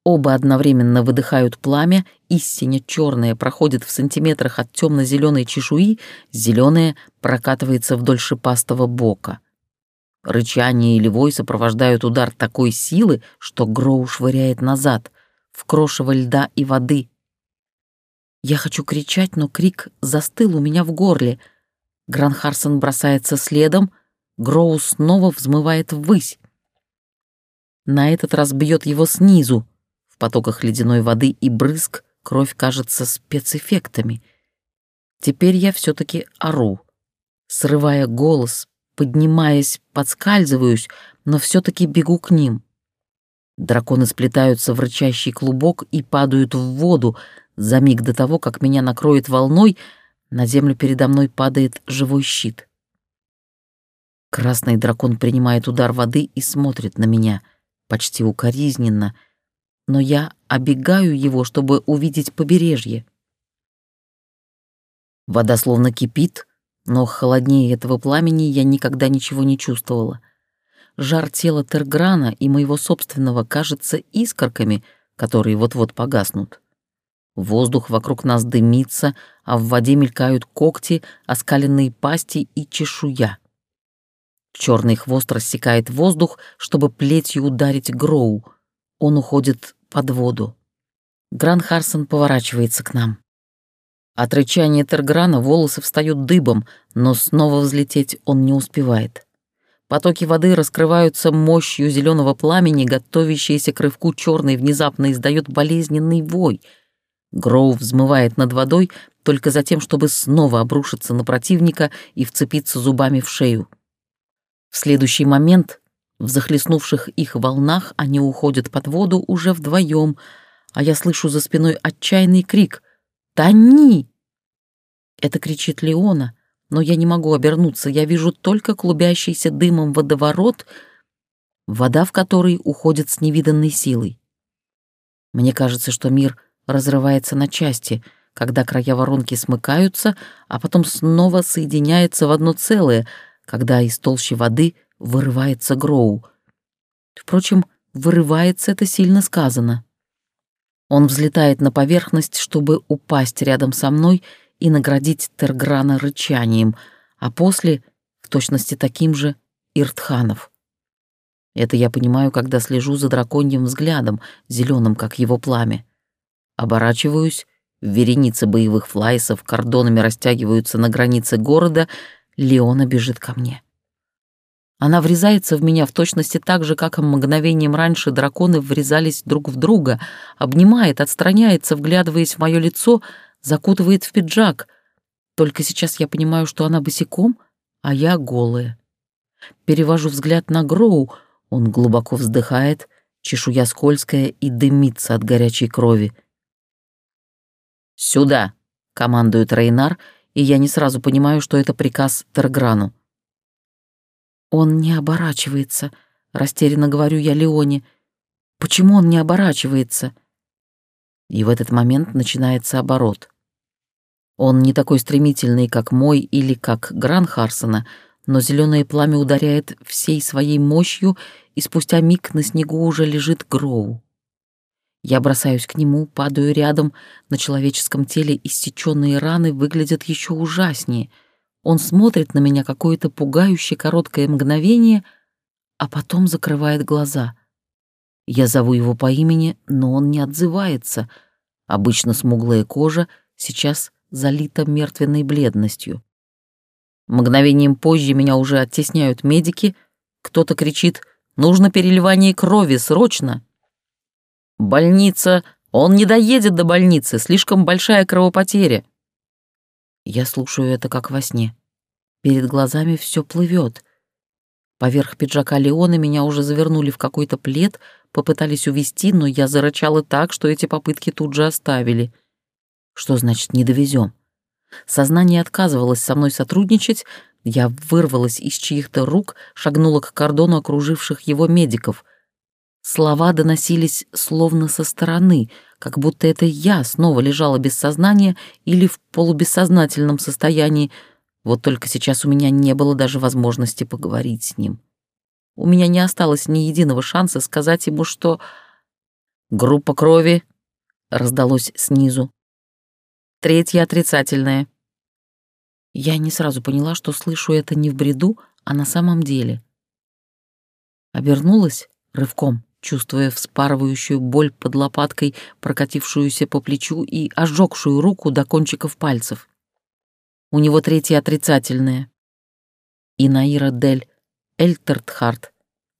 Оба одновременно выдыхают пламя, истиня черная проходит в сантиметрах от темно-зеленой чешуи, зеленая прокатывается вдоль шипастого бока. Рычание или вой сопровождают удар такой силы, что Гроу швыряет назад, в крошево льда и воды. Я хочу кричать, но крик застыл у меня в горле. Гранхарсон бросается следом, Гроу снова взмывает ввысь. На этот раз бьет его снизу, в потоках ледяной воды и брызг кровь кажется спецэффектами. Теперь я все таки ору. Срывая голос, поднимаясь, подскальзываюсь, но все таки бегу к ним. Драконы сплетаются в рычащий клубок и падают в воду. За миг до того, как меня накроет волной, на землю передо мной падает живой щит. Красный дракон принимает удар воды и смотрит на меня, почти укоризненно — но я обегаю его, чтобы увидеть побережье. Вода словно кипит, но холоднее этого пламени я никогда ничего не чувствовала. Жар тела Терграна и моего собственного кажется искорками, которые вот-вот погаснут. Воздух вокруг нас дымится, а в воде мелькают когти, оскаленные пасти и чешуя. Черный хвост рассекает воздух, чтобы плетью ударить Гроу. Он уходит под воду. Гран Харсон поворачивается к нам. От рычания Терграна волосы встают дыбом, но снова взлететь он не успевает. Потоки воды раскрываются мощью зеленого пламени, готовящийся к рывку черный внезапно издает болезненный вой. Гроу взмывает над водой только за тем, чтобы снова обрушиться на противника и вцепиться зубами в шею. В следующий момент в захлестнувших их волнах они уходят под воду уже вдвоем, а я слышу за спиной отчаянный крик «Тони!». Это кричит Леона, но я не могу обернуться, я вижу только клубящийся дымом водоворот, вода в который уходит с невиданной силой. Мне кажется, что мир разрывается на части, когда края воронки смыкаются, а потом снова соединяется в одно целое, когда из толщи воды вырывается Гроу. Впрочем, вырывается это сильно сказано. Он взлетает на поверхность, чтобы упасть рядом со мной и наградить Терграна рычанием, а после, в точности таким же, Иртханов. Это я понимаю, когда слежу за драконьим взглядом, зеленым, как его пламя. Оборачиваюсь, вереницы боевых флайсов кордонами растягиваются на границе города, Леона бежит ко мне. Она врезается в меня в точности так же, как мгновением раньше драконы врезались друг в друга, обнимает, отстраняется, вглядываясь в мое лицо, закутывает в пиджак. Только сейчас я понимаю, что она босиком, а я голая. Перевожу взгляд на Гроу, он глубоко вздыхает, чешуя скользкая и дымится от горячей крови. «Сюда!» — командует Рейнар, и я не сразу понимаю, что это приказ Терграну. «Он не оборачивается», — растерянно говорю я Леоне. «Почему он не оборачивается?» И в этот момент начинается оборот. Он не такой стремительный, как мой или как Гран Харсона, но зеленое пламя ударяет всей своей мощью, и спустя миг на снегу уже лежит Гроу. Я бросаюсь к нему, падаю рядом, на человеческом теле иссеченные раны выглядят еще ужаснее — он смотрит на меня какое-то пугающее короткое мгновение, а потом закрывает глаза. Я зову его по имени, но он не отзывается. Обычно смуглая кожа сейчас залита мертвенной бледностью. Мгновением позже меня уже оттесняют медики. Кто-то кричит «Нужно переливание крови, срочно!» «Больница! Он не доедет до больницы, слишком большая кровопотеря!» Я слушаю это как во сне. Перед глазами все плывет. Поверх пиджака Леона меня уже завернули в какой-то плед, попытались увести, но я зарычала так, что эти попытки тут же оставили. Что значит «не довезем»? Сознание отказывалось со мной сотрудничать, я вырвалась из чьих-то рук, шагнула к кордону окруживших его медиков. Слова доносились словно со стороны, как будто это я снова лежала без сознания или в полубессознательном состоянии, вот только сейчас у меня не было даже возможности поговорить с ним. У меня не осталось ни единого шанса сказать ему, что... «Группа крови», — раздалось снизу. «Третья отрицательная». Я не сразу поняла, что слышу это не в бреду, а на самом деле. Обернулась рывком, чувствуя вспарывающую боль под лопаткой, прокатившуюся по плечу и ожогшую руку до кончиков пальцев. У него третья отрицательная. И Наира Дель Эльтертхарт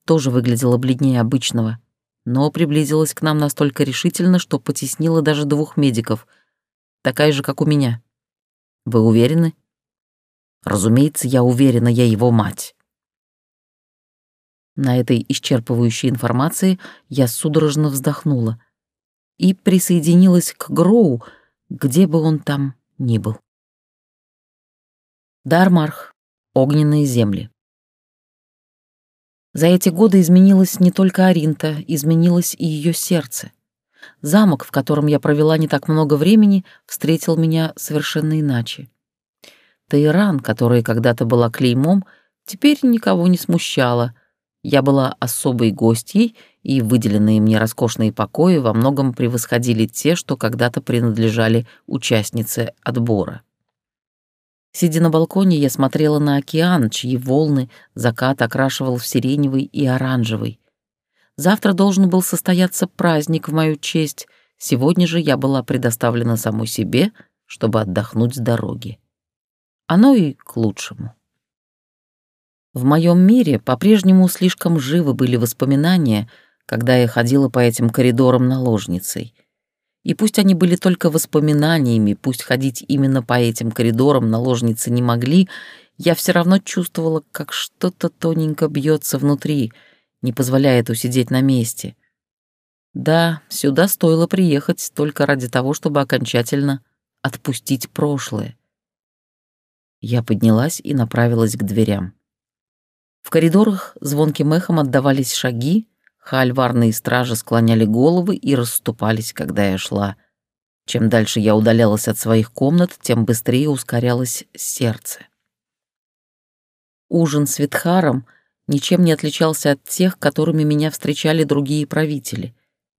тоже выглядела бледнее обычного, но приблизилась к нам настолько решительно, что потеснила даже двух медиков, такая же, как у меня. Вы уверены? Разумеется, я уверена, я его мать. На этой исчерпывающей информации я судорожно вздохнула и присоединилась к Гроу, где бы он там ни был. Дармарх. Огненные земли. За эти годы изменилась не только Аринта, изменилось и ее сердце. Замок, в котором я провела не так много времени, встретил меня совершенно иначе. Таиран, которая когда-то была клеймом, теперь никого не смущала. Я была особой гостьей, и выделенные мне роскошные покои во многом превосходили те, что когда-то принадлежали участнице отбора. Сидя на балконе, я смотрела на океан, чьи волны закат окрашивал в сиреневый и оранжевый. Завтра должен был состояться праздник в мою честь, сегодня же я была предоставлена самой себе, чтобы отдохнуть с дороги. Оно и к лучшему. В моем мире по-прежнему слишком живы были воспоминания, когда я ходила по этим коридорам наложницей — и пусть они были только воспоминаниями, пусть ходить именно по этим коридорам наложницы не могли, я все равно чувствовала, как что-то тоненько бьется внутри, не позволяет усидеть на месте. Да, сюда стоило приехать только ради того, чтобы окончательно отпустить прошлое. Я поднялась и направилась к дверям. В коридорах звонким эхом отдавались шаги, Хальварные стражи склоняли головы и расступались, когда я шла. Чем дальше я удалялась от своих комнат, тем быстрее ускорялось сердце. Ужин с Витхаром ничем не отличался от тех, которыми меня встречали другие правители.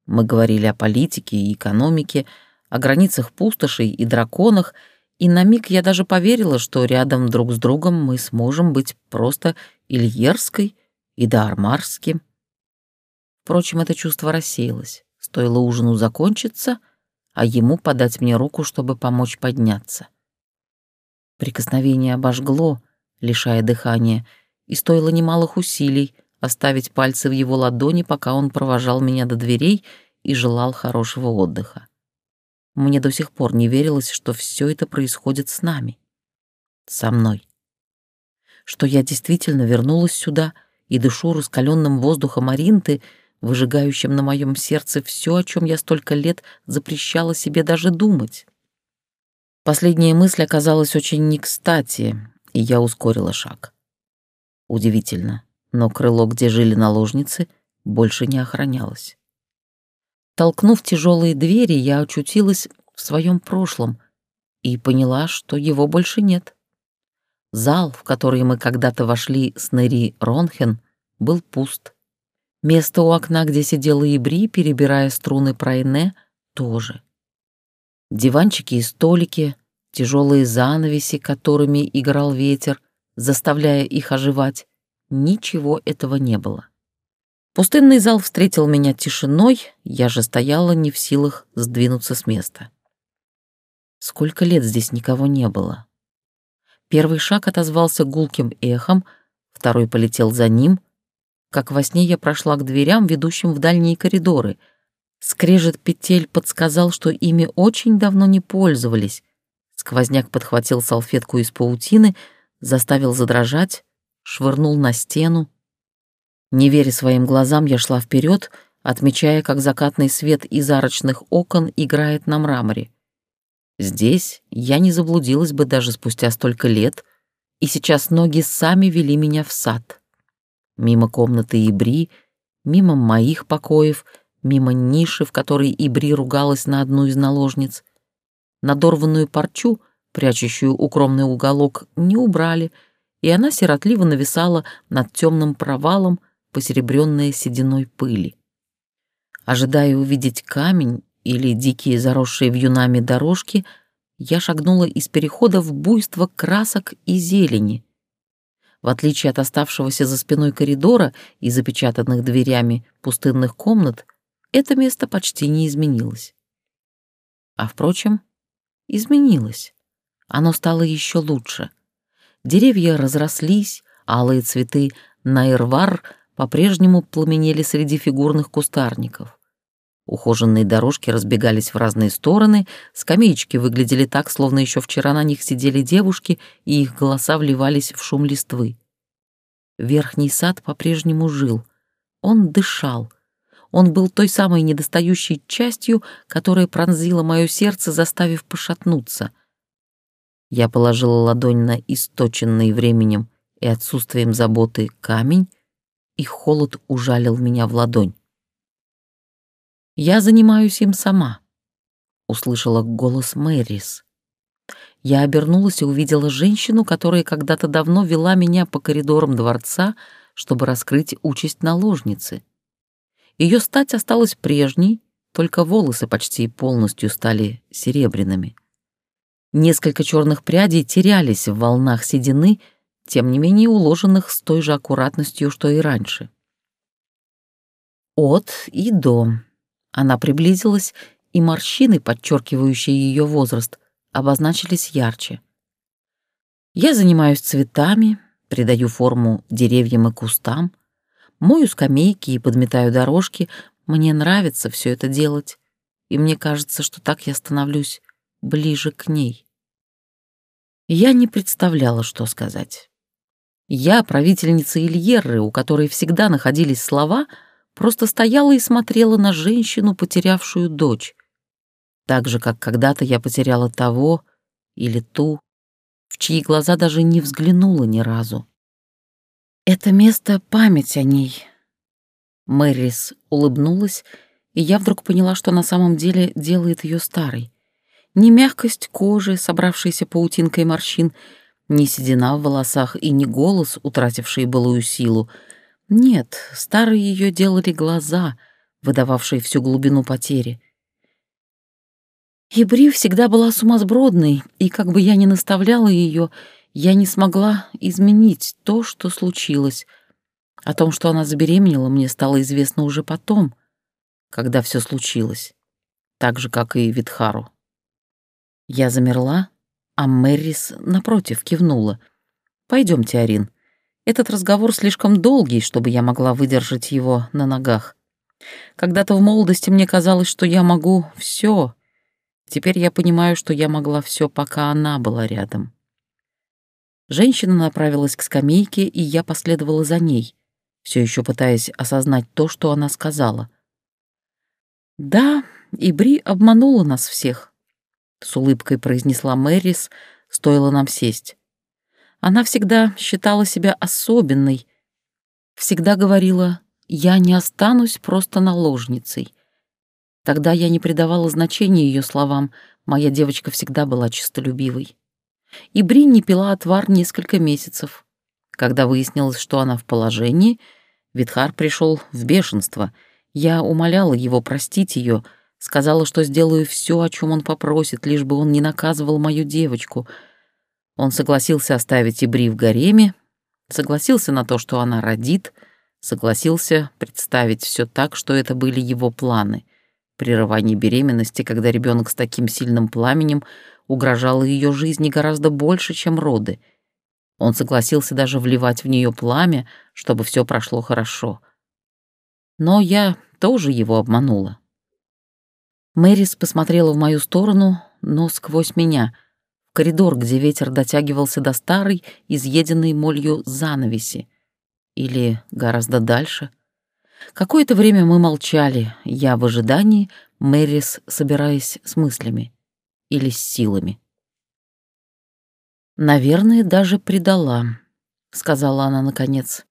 Мы говорили о политике и экономике, о границах пустошей и драконах, и на миг я даже поверила, что рядом друг с другом мы сможем быть просто Ильерской и Дармарским. Впрочем, это чувство рассеялось. Стоило ужину закончиться, а ему подать мне руку, чтобы помочь подняться. Прикосновение обожгло, лишая дыхания, и стоило немалых усилий оставить пальцы в его ладони, пока он провожал меня до дверей и желал хорошего отдыха. Мне до сих пор не верилось, что все это происходит с нами. Со мной. Что я действительно вернулась сюда и дышу раскаленным воздухом Аринты — выжигающим на моем сердце все, о чем я столько лет запрещала себе даже думать. Последняя мысль оказалась очень не кстати, и я ускорила шаг. Удивительно, но крыло, где жили наложницы, больше не охранялось. Толкнув тяжелые двери, я очутилась в своем прошлом и поняла, что его больше нет. Зал, в который мы когда-то вошли с Нери Ронхен, был пуст. Место у окна, где сидела Ибри, перебирая струны прайне, тоже. Диванчики и столики, тяжелые занавеси, которыми играл ветер, заставляя их оживать, ничего этого не было. Пустынный зал встретил меня тишиной, я же стояла не в силах сдвинуться с места. Сколько лет здесь никого не было. Первый шаг отозвался гулким эхом, второй полетел за ним, как во сне я прошла к дверям, ведущим в дальние коридоры. Скрежет петель подсказал, что ими очень давно не пользовались. Сквозняк подхватил салфетку из паутины, заставил задрожать, швырнул на стену. Не веря своим глазам, я шла вперед, отмечая, как закатный свет из арочных окон играет на мраморе. Здесь я не заблудилась бы даже спустя столько лет, и сейчас ноги сами вели меня в сад мимо комнаты Ибри, мимо моих покоев, мимо ниши, в которой Ибри ругалась на одну из наложниц. Надорванную парчу, прячущую укромный уголок, не убрали, и она сиротливо нависала над темным провалом, посеребренные сединой пыли. Ожидая увидеть камень или дикие заросшие вьюнами дорожки, я шагнула из перехода в буйство красок и зелени. В отличие от оставшегося за спиной коридора и запечатанных дверями пустынных комнат, это место почти не изменилось. А впрочем, изменилось. Оно стало еще лучше. Деревья разрослись, алые цветы найрвар по-прежнему пламенели среди фигурных кустарников. Ухоженные дорожки разбегались в разные стороны, скамеечки выглядели так, словно еще вчера на них сидели девушки, и их голоса вливались в шум листвы. Верхний сад по-прежнему жил. Он дышал. Он был той самой недостающей частью, которая пронзила мое сердце, заставив пошатнуться. Я положила ладонь на источенный временем и отсутствием заботы камень, и холод ужалил меня в ладонь. «Я занимаюсь им сама», — услышала голос Мэрис. Я обернулась и увидела женщину, которая когда-то давно вела меня по коридорам дворца, чтобы раскрыть участь наложницы. Ее стать осталась прежней, только волосы почти полностью стали серебряными. Несколько черных прядей терялись в волнах седины, тем не менее уложенных с той же аккуратностью, что и раньше. От и до. Она приблизилась, и морщины, подчеркивающие ее возраст, обозначились ярче. Я занимаюсь цветами, придаю форму деревьям и кустам — мою скамейки и подметаю дорожки. Мне нравится все это делать, и мне кажется, что так я становлюсь ближе к ней. Я не представляла, что сказать. Я, правительница Ильерры, у которой всегда находились слова, просто стояла и смотрела на женщину, потерявшую дочь. Так же, как когда-то я потеряла того или ту, в чьи глаза даже не взглянула ни разу. Это место — память о ней. Мэрис улыбнулась, и я вдруг поняла, что на самом деле делает ее старой. Ни мягкость кожи, собравшейся паутинкой морщин, ни седина в волосах и ни голос, утративший былую силу. Нет, старые ее делали глаза, выдававшие всю глубину потери. И Бри всегда была сумасбродной, и как бы я ни наставляла ее, я не смогла изменить то, что случилось. О том, что она забеременела, мне стало известно уже потом, когда все случилось, так же, как и Витхару. Я замерла, а Мэрис, напротив, кивнула. Пойдемте, Арин. Этот разговор слишком долгий, чтобы я могла выдержать его на ногах. Когда-то в молодости мне казалось, что я могу все. Теперь я понимаю, что я могла все, пока она была рядом. Женщина направилась к скамейке, и я последовала за ней, все еще пытаясь осознать то, что она сказала. «Да, и Бри обманула нас всех», — с улыбкой произнесла Мэрис, стоило нам сесть. Она всегда считала себя особенной, всегда говорила «я не останусь просто наложницей». Тогда я не придавала значения ее словам, моя девочка всегда была честолюбивой и Бри не пила отвар несколько месяцев. Когда выяснилось, что она в положении, Витхар пришел в бешенство. Я умоляла его простить ее, сказала, что сделаю все, о чем он попросит, лишь бы он не наказывал мою девочку. Он согласился оставить Ибри в гареме, согласился на то, что она родит, согласился представить все так, что это были его планы. Прерывание беременности, когда ребенок с таким сильным пламенем угрожало ее жизни гораздо больше, чем роды. Он согласился даже вливать в нее пламя, чтобы все прошло хорошо. Но я тоже его обманула. Мэрис посмотрела в мою сторону, но сквозь меня, в коридор, где ветер дотягивался до старой, изъеденной молью занавеси. Или гораздо дальше. Какое-то время мы молчали, я в ожидании, Мэрис, собираясь с мыслями или с силами. «Наверное, даже предала», — сказала она наконец.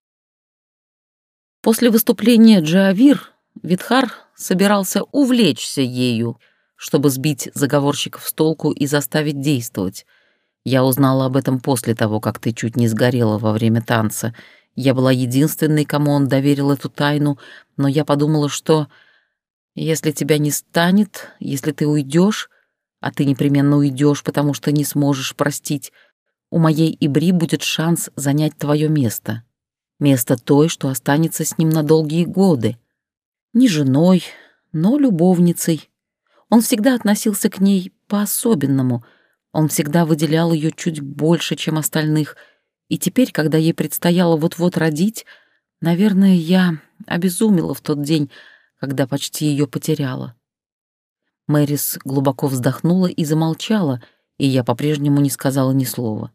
После выступления Джавир Витхар собирался увлечься ею, чтобы сбить заговорщиков с толку и заставить действовать. Я узнала об этом после того, как ты чуть не сгорела во время танца, Я была единственной, кому он доверил эту тайну, но я подумала, что если тебя не станет, если ты уйдешь, а ты непременно уйдешь, потому что не сможешь простить, у моей Ибри будет шанс занять твое место. Место той, что останется с ним на долгие годы. Не женой, но любовницей. Он всегда относился к ней по-особенному. Он всегда выделял ее чуть больше, чем остальных. И теперь, когда ей предстояло вот-вот родить, наверное, я обезумела в тот день, когда почти ее потеряла. Мэрис глубоко вздохнула и замолчала, и я по-прежнему не сказала ни слова.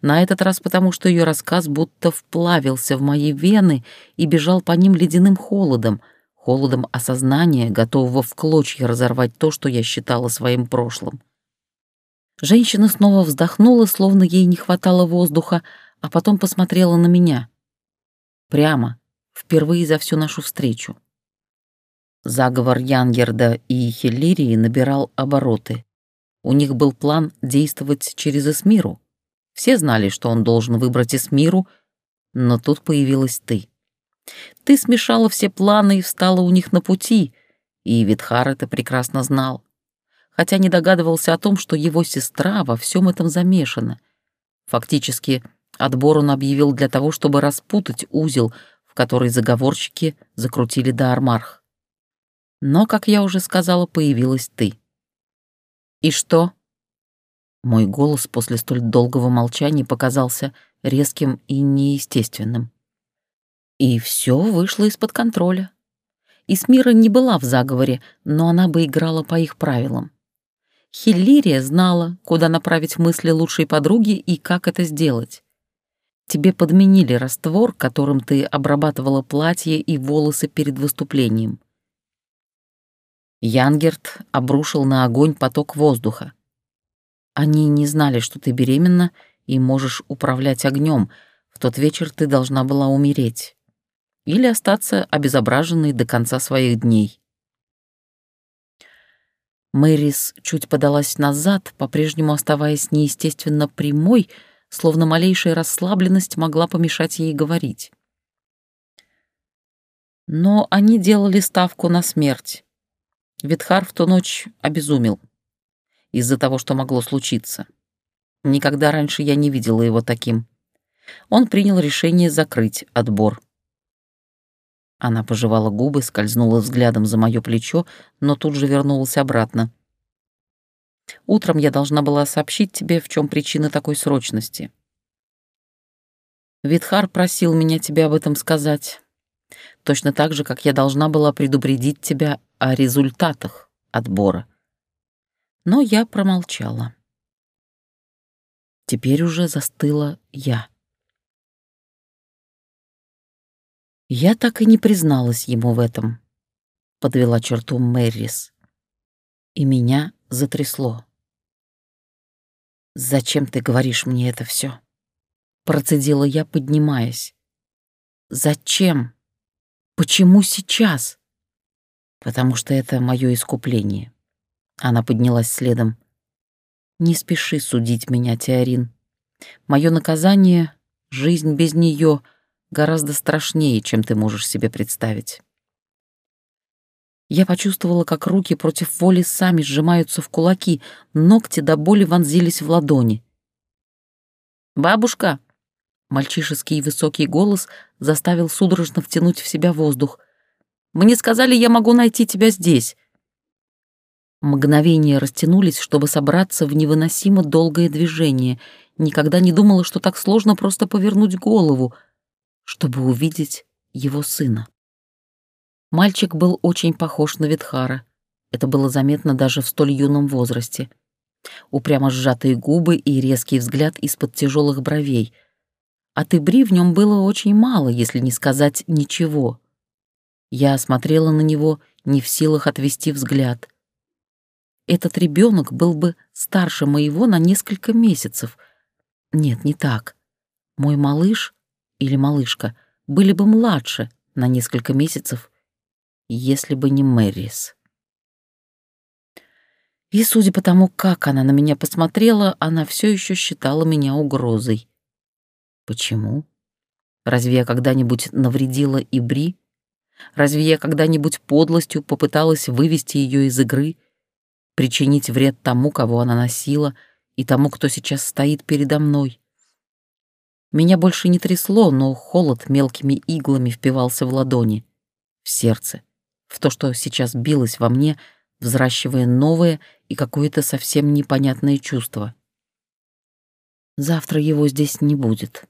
На этот раз потому, что ее рассказ будто вплавился в мои вены и бежал по ним ледяным холодом, холодом осознания, готового в клочья разорвать то, что я считала своим прошлым. Женщина снова вздохнула, словно ей не хватало воздуха, а потом посмотрела на меня. Прямо, впервые за всю нашу встречу. Заговор Янгерда и Хиллирии набирал обороты. У них был план действовать через Эсмиру. Все знали, что он должен выбрать Эсмиру, но тут появилась ты. Ты смешала все планы и встала у них на пути, и Витхар это прекрасно знал, хотя не догадывался о том, что его сестра во всем этом замешана. Фактически, отбор он объявил для того, чтобы распутать узел, в который заговорщики закрутили Даармарх. Но, как я уже сказала, появилась ты. И что? Мой голос после столь долгого молчания показался резким и неестественным. И все вышло из-под контроля. Исмира не была в заговоре, но она бы играла по их правилам. Хиллирия знала, куда направить мысли лучшей подруги и как это сделать. Тебе подменили раствор, которым ты обрабатывала платье и волосы перед выступлением. Янгерт обрушил на огонь поток воздуха. Они не знали, что ты беременна и можешь управлять огнем. В тот вечер ты должна была умереть. Или остаться обезображенной до конца своих дней. Мэрис чуть подалась назад, по-прежнему оставаясь неестественно прямой, словно малейшая расслабленность могла помешать ей говорить. Но они делали ставку на смерть. Витхар в ту ночь обезумел из-за того, что могло случиться. Никогда раньше я не видела его таким. Он принял решение закрыть отбор. Она пожевала губы, скользнула взглядом за мое плечо, но тут же вернулась обратно. Утром я должна была сообщить тебе, в чем причина такой срочности. Витхар просил меня тебе об этом сказать. Точно так же, как я должна была предупредить тебя о результатах отбора. Но я промолчала. Теперь уже застыла я. Я так и не призналась ему в этом, подвела черту Мэрис. И меня затрясло. «Зачем ты говоришь мне это все? Процедила я, поднимаясь. «Зачем? Почему сейчас?» потому что это мое искупление. Она поднялась следом. Не спеши судить меня, Теорин. Мое наказание, жизнь без нее, гораздо страшнее, чем ты можешь себе представить. Я почувствовала, как руки против воли сами сжимаются в кулаки, ногти до боли вонзились в ладони. «Бабушка!» Мальчишеский высокий голос заставил судорожно втянуть в себя воздух. Мне сказали, я могу найти тебя здесь». Мгновения растянулись, чтобы собраться в невыносимо долгое движение. Никогда не думала, что так сложно просто повернуть голову, чтобы увидеть его сына. Мальчик был очень похож на Витхара. Это было заметно даже в столь юном возрасте. Упрямо сжатые губы и резкий взгляд из-под тяжелых бровей. От Ибри в нем было очень мало, если не сказать ничего. Я смотрела на него, не в силах отвести взгляд. Этот ребенок был бы старше моего на несколько месяцев. Нет, не так. Мой малыш или малышка были бы младше на несколько месяцев, если бы не Мэрис. И судя по тому, как она на меня посмотрела, она все еще считала меня угрозой. Почему? Разве я когда-нибудь навредила Ибри? Разве я когда-нибудь подлостью попыталась вывести ее из игры, причинить вред тому, кого она носила, и тому, кто сейчас стоит передо мной? Меня больше не трясло, но холод мелкими иглами впивался в ладони, в сердце, в то, что сейчас билось во мне, взращивая новое и какое-то совсем непонятное чувство. «Завтра его здесь не будет»,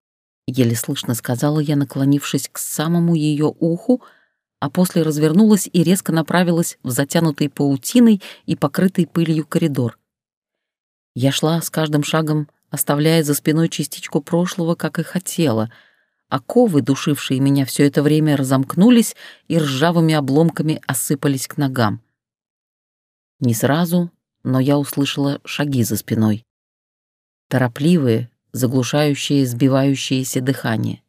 — еле слышно сказала я, наклонившись к самому ее уху, а после развернулась и резко направилась в затянутый паутиной и покрытый пылью коридор. Я шла с каждым шагом оставляя за спиной частичку прошлого, как и хотела. Оковы, душившие меня все это время, разомкнулись и ржавыми обломками осыпались к ногам. Не сразу, но я услышала шаги за спиной. Торопливые, заглушающие, сбивающиеся дыхание.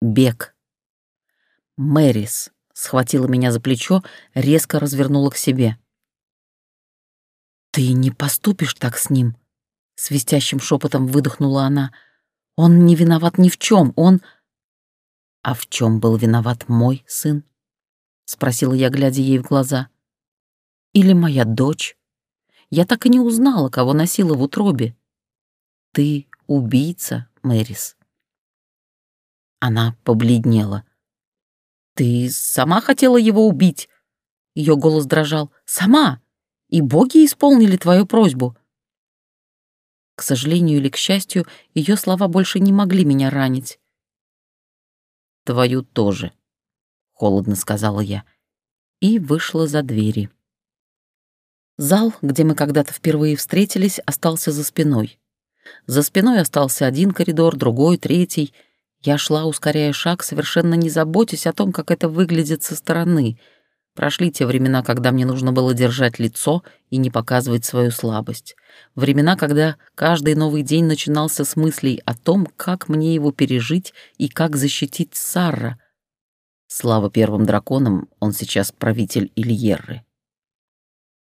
Бег. Мэрис схватила меня за плечо, резко развернула к себе. «Ты не поступишь так с ним», свистящим шепотом выдохнула она. Он не виноват ни в чем, он... А в чем был виноват мой сын? Спросила я, глядя ей в глаза. Или моя дочь? Я так и не узнала, кого носила в утробе. Ты убийца, Мэрис. Она побледнела. Ты сама хотела его убить? Ее голос дрожал. Сама! И боги исполнили твою просьбу. К сожалению или к счастью, ее слова больше не могли меня ранить. «Твою тоже», — холодно сказала я, и вышла за двери. Зал, где мы когда-то впервые встретились, остался за спиной. За спиной остался один коридор, другой, третий. Я шла, ускоряя шаг, совершенно не заботясь о том, как это выглядит со стороны — Прошли те времена, когда мне нужно было держать лицо и не показывать свою слабость. Времена, когда каждый новый день начинался с мыслей о том, как мне его пережить и как защитить Сарра. Слава первым драконам, он сейчас правитель Ильерры.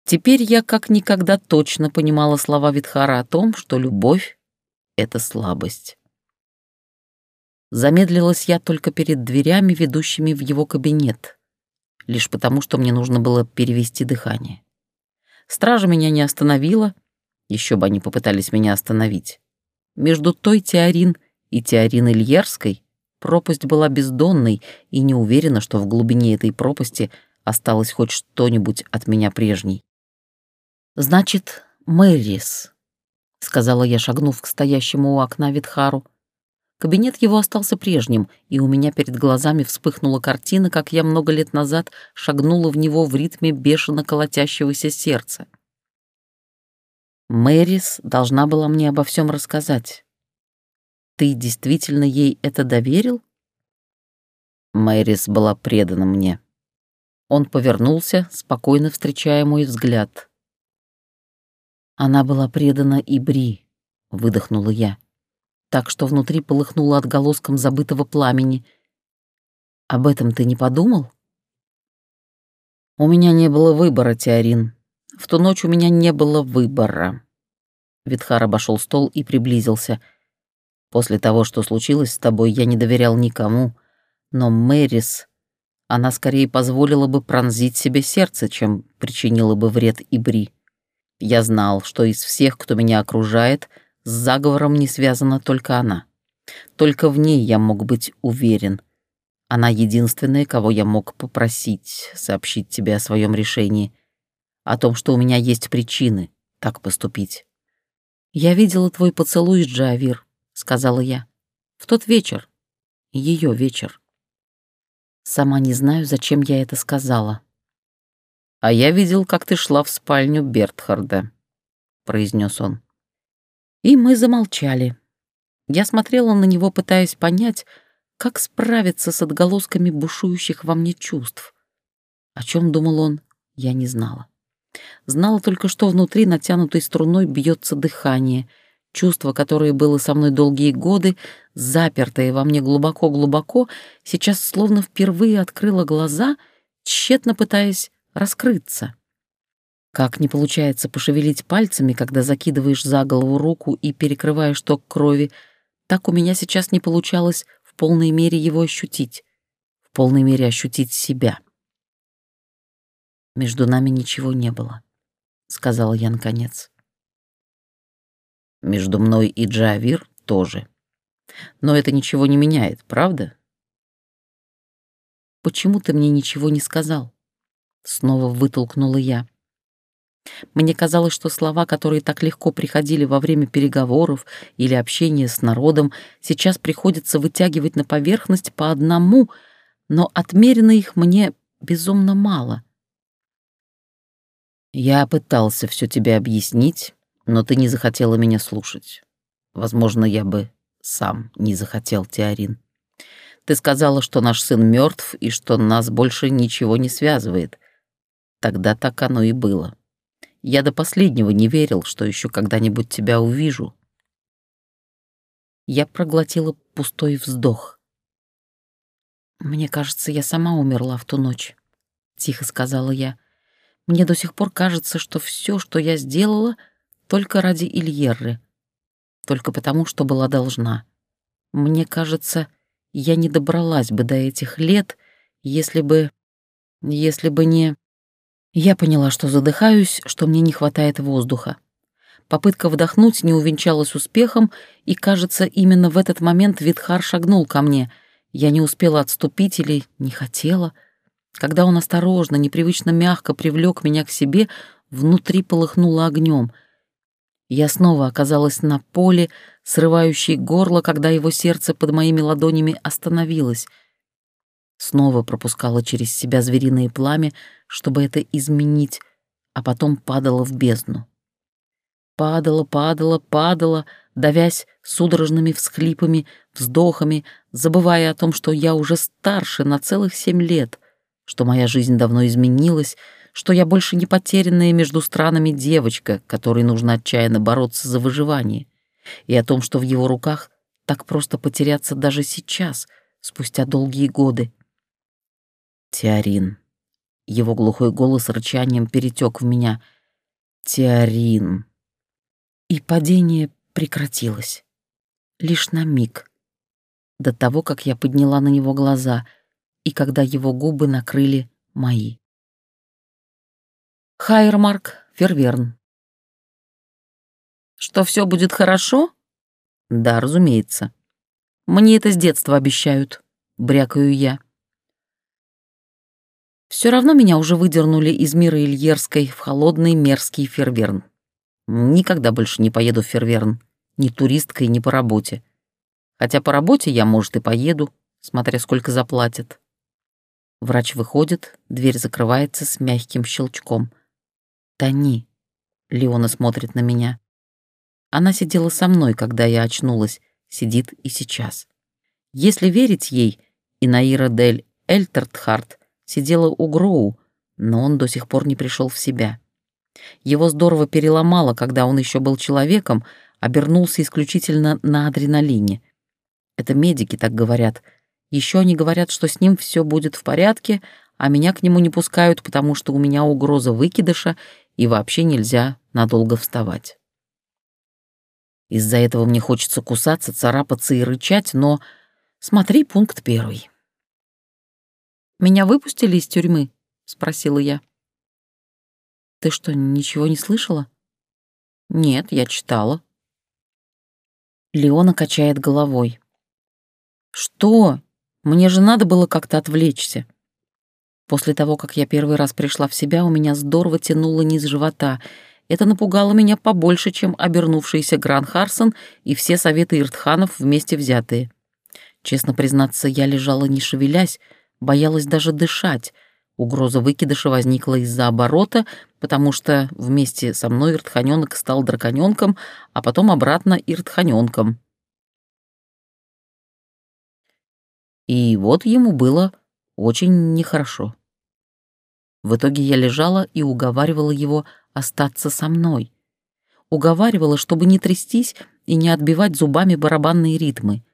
Теперь я как никогда точно понимала слова Витхара о том, что любовь — это слабость. Замедлилась я только перед дверями, ведущими в его кабинет — лишь потому, что мне нужно было перевести дыхание. Стража меня не остановила, еще бы они попытались меня остановить. Между той Теорин и Теорин Ильерской пропасть была бездонной, и не уверена, что в глубине этой пропасти осталось хоть что-нибудь от меня прежней. «Значит, Мэрис», — сказала я, шагнув к стоящему у окна Витхару, — Кабинет его остался прежним, и у меня перед глазами вспыхнула картина, как я много лет назад шагнула в него в ритме бешено колотящегося сердца. Мэрис должна была мне обо всем рассказать. Ты действительно ей это доверил? Мэрис была предана мне. Он повернулся, спокойно встречая мой взгляд. Она была предана и Бри, выдохнула я так что внутри полыхнуло отголоском забытого пламени. «Об этом ты не подумал?» «У меня не было выбора, Теорин. В ту ночь у меня не было выбора». Витхар обошел стол и приблизился. «После того, что случилось с тобой, я не доверял никому, но Мэрис...» Она скорее позволила бы пронзить себе сердце, чем причинила бы вред Ибри. Я знал, что из всех, кто меня окружает, с заговором не связана только она. Только в ней я мог быть уверен. Она единственная, кого я мог попросить сообщить тебе о своем решении, о том, что у меня есть причины так поступить. «Я видела твой поцелуй Джавир», — сказала я. «В тот вечер. Ее вечер». Сама не знаю, зачем я это сказала. «А я видел, как ты шла в спальню Бертхарда», — произнес он. И мы замолчали. Я смотрела на него, пытаясь понять, как справиться с отголосками бушующих во мне чувств. О чем думал он, я не знала. Знала только, что внутри натянутой струной бьется дыхание, чувство, которое было со мной долгие годы, запертое во мне глубоко-глубоко, сейчас словно впервые открыло глаза, тщетно пытаясь раскрыться. Как не получается пошевелить пальцами, когда закидываешь за голову руку и перекрываешь ток крови, Так у меня сейчас не получалось в полной мере его ощутить, в полной мере ощутить себя. Между нами ничего не было, сказала я наконец. Между мной и Джавир тоже. Но это ничего не меняет, правда? Почему ты мне ничего не сказал? Снова вытолкнула я. Мне казалось, что слова, которые так легко приходили во время переговоров или общения с народом, сейчас приходится вытягивать на поверхность по одному, но отмерено их мне безумно мало. Я пытался все тебе объяснить, но ты не захотела меня слушать. Возможно, я бы сам не захотел, Теорин. Ты сказала, что наш сын мертв и что нас больше ничего не связывает. Тогда так оно и было. Я до последнего не верил, что еще когда-нибудь тебя увижу. Я проглотила пустой вздох. «Мне кажется, я сама умерла в ту ночь», — тихо сказала я. «Мне до сих пор кажется, что все, что я сделала, только ради Ильерры, только потому, что была должна. Мне кажется, я не добралась бы до этих лет, если бы... если бы не...» Я поняла, что задыхаюсь, что мне не хватает воздуха. Попытка вдохнуть не увенчалась успехом, и, кажется, именно в этот момент Витхар шагнул ко мне. Я не успела отступить или не хотела. Когда он осторожно, непривычно мягко привлек меня к себе, внутри полыхнуло огнем. Я снова оказалась на поле, срывающей горло, когда его сердце под моими ладонями остановилось — снова пропускала через себя звериное пламя, чтобы это изменить, а потом падала в бездну. Падала, падала, падала, давясь судорожными всхлипами, вздохами, забывая о том, что я уже старше на целых семь лет, что моя жизнь давно изменилась, что я больше не потерянная между странами девочка, которой нужно отчаянно бороться за выживание, и о том, что в его руках так просто потеряться даже сейчас, спустя долгие годы. Теорин. Его глухой голос рычанием перетек в меня. Теорин. И падение прекратилось. Лишь на миг. До того, как я подняла на него глаза, и когда его губы накрыли мои. Хайермарк Ферверн. Что все будет хорошо? Да, разумеется. Мне это с детства обещают, брякаю я. Все равно меня уже выдернули из мира Ильерской в холодный мерзкий Ферверн. Никогда больше не поеду в Ферверн, ни туристкой, ни по работе. Хотя по работе я, может, и поеду, смотря сколько заплатят. Врач выходит, дверь закрывается с мягким щелчком. «Тони», — Леона смотрит на меня. Она сидела со мной, когда я очнулась, сидит и сейчас. Если верить ей, Инаира Дель Эльтертхарт сидела у Гроу, но он до сих пор не пришел в себя. Его здорово переломало, когда он еще был человеком, обернулся исключительно на адреналине. Это медики так говорят. Еще они говорят, что с ним все будет в порядке, а меня к нему не пускают, потому что у меня угроза выкидыша и вообще нельзя надолго вставать. Из-за этого мне хочется кусаться, царапаться и рычать, но смотри пункт первый. Меня выпустили из тюрьмы?» — спросила я. «Ты что, ничего не слышала?» «Нет, я читала». Леона качает головой. «Что? Мне же надо было как-то отвлечься». После того, как я первый раз пришла в себя, у меня здорово тянуло низ живота. Это напугало меня побольше, чем обернувшийся Гран Харсон и все советы Иртханов вместе взятые. Честно признаться, я лежала не шевелясь, боялась даже дышать. Угроза выкидыша возникла из-за оборота, потому что вместе со мной иртханёнок стал драконёнком, а потом обратно иртханёнком. И вот ему было очень нехорошо. В итоге я лежала и уговаривала его остаться со мной. Уговаривала, чтобы не трястись и не отбивать зубами барабанные ритмы.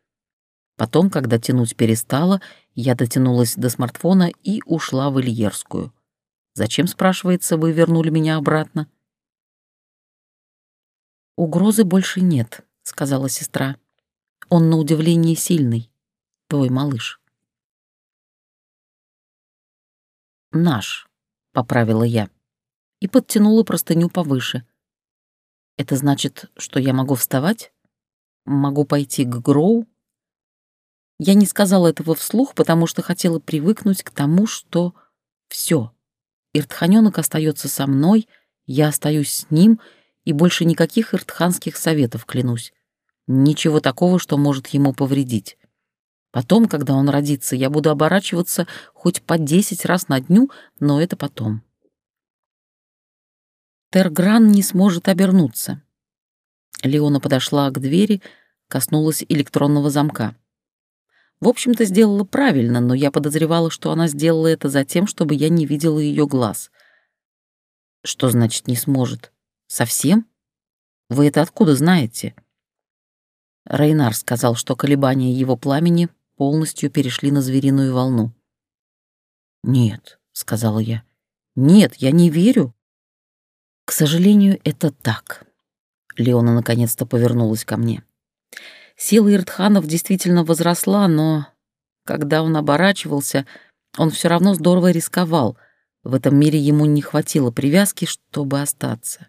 Потом, когда тянуть перестала, я дотянулась до смартфона и ушла в Ильерскую. «Зачем, спрашивается, вы вернули меня обратно?» «Угрозы больше нет», — сказала сестра. Он на удивление сильный, твой малыш. «Наш», — поправила я и подтянула простыню повыше. «Это значит, что я могу вставать? Могу пойти к Гроу?» Я не сказала этого вслух, потому что хотела привыкнуть к тому, что все. Иртханёнок остается со мной, я остаюсь с ним, и больше никаких иртханских советов, клянусь. Ничего такого, что может ему повредить. Потом, когда он родится, я буду оборачиваться хоть по десять раз на дню, но это потом. Тергран не сможет обернуться. Леона подошла к двери, коснулась электронного замка. В общем-то, сделала правильно, но я подозревала, что она сделала это за тем, чтобы я не видела ее глаз. Что значит «не сможет»? Совсем? Вы это откуда знаете? Рейнар сказал, что колебания его пламени полностью перешли на звериную волну. «Нет», — сказала я. «Нет, я не верю». «К сожалению, это так». Леона наконец-то повернулась ко мне. Сила Иртханов действительно возросла, но когда он оборачивался, он все равно здорово рисковал. В этом мире ему не хватило привязки, чтобы остаться.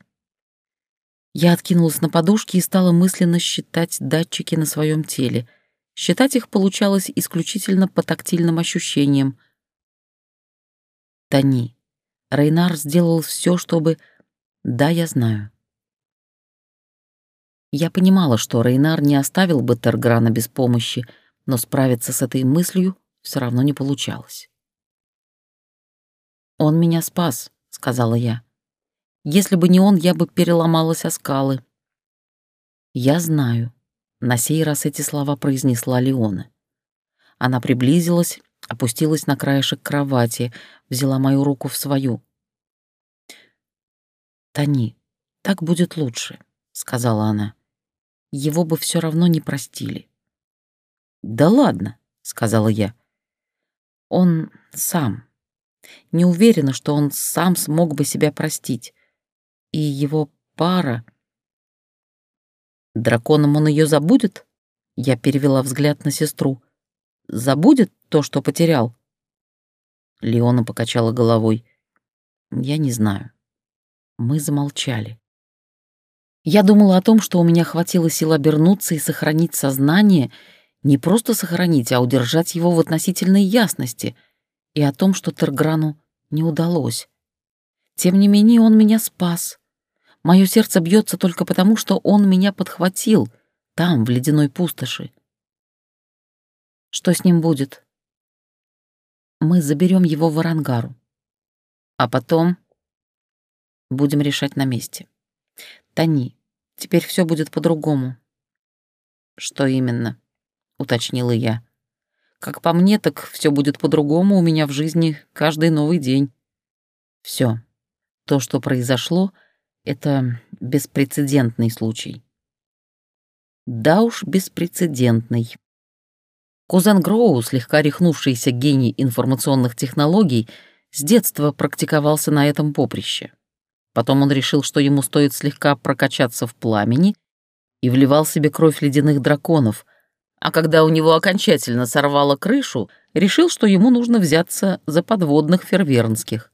Я откинулась на подушки и стала мысленно считать датчики на своем теле. Считать их получалось исключительно по тактильным ощущениям. Тони, Рейнар сделал все, чтобы... Да, я знаю. Я понимала, что Рейнар не оставил бы Терграна без помощи, но справиться с этой мыслью все равно не получалось. «Он меня спас», — сказала я. Если бы не он, я бы переломалась о скалы. «Я знаю», — на сей раз эти слова произнесла Леона. Она приблизилась, опустилась на краешек кровати, взяла мою руку в свою. «Тони, так будет лучше», — сказала она. «Его бы все равно не простили». «Да ладно», — сказала я. «Он сам. Не уверена, что он сам смог бы себя простить и его пара. Драконом он ее забудет? Я перевела взгляд на сестру. Забудет то, что потерял? Леона покачала головой. Я не знаю. Мы замолчали. Я думала о том, что у меня хватило сил обернуться и сохранить сознание, не просто сохранить, а удержать его в относительной ясности, и о том, что Терграну не удалось. Тем не менее, он меня спас. Мое сердце бьется только потому, что он меня подхватил, там, в ледяной пустоши. Что с ним будет? Мы заберем его в Арангару. А потом будем решать на месте. Тони, теперь все будет по-другому. Что именно? уточнила я. Как по мне, так все будет по-другому у меня в жизни каждый новый день. Все. То, что произошло, это беспрецедентный случай. Да уж, беспрецедентный. Кузен Гроу, слегка рехнувшийся гений информационных технологий, с детства практиковался на этом поприще. Потом он решил, что ему стоит слегка прокачаться в пламени и вливал себе кровь ледяных драконов, а когда у него окончательно сорвало крышу, решил, что ему нужно взяться за подводных фервернских.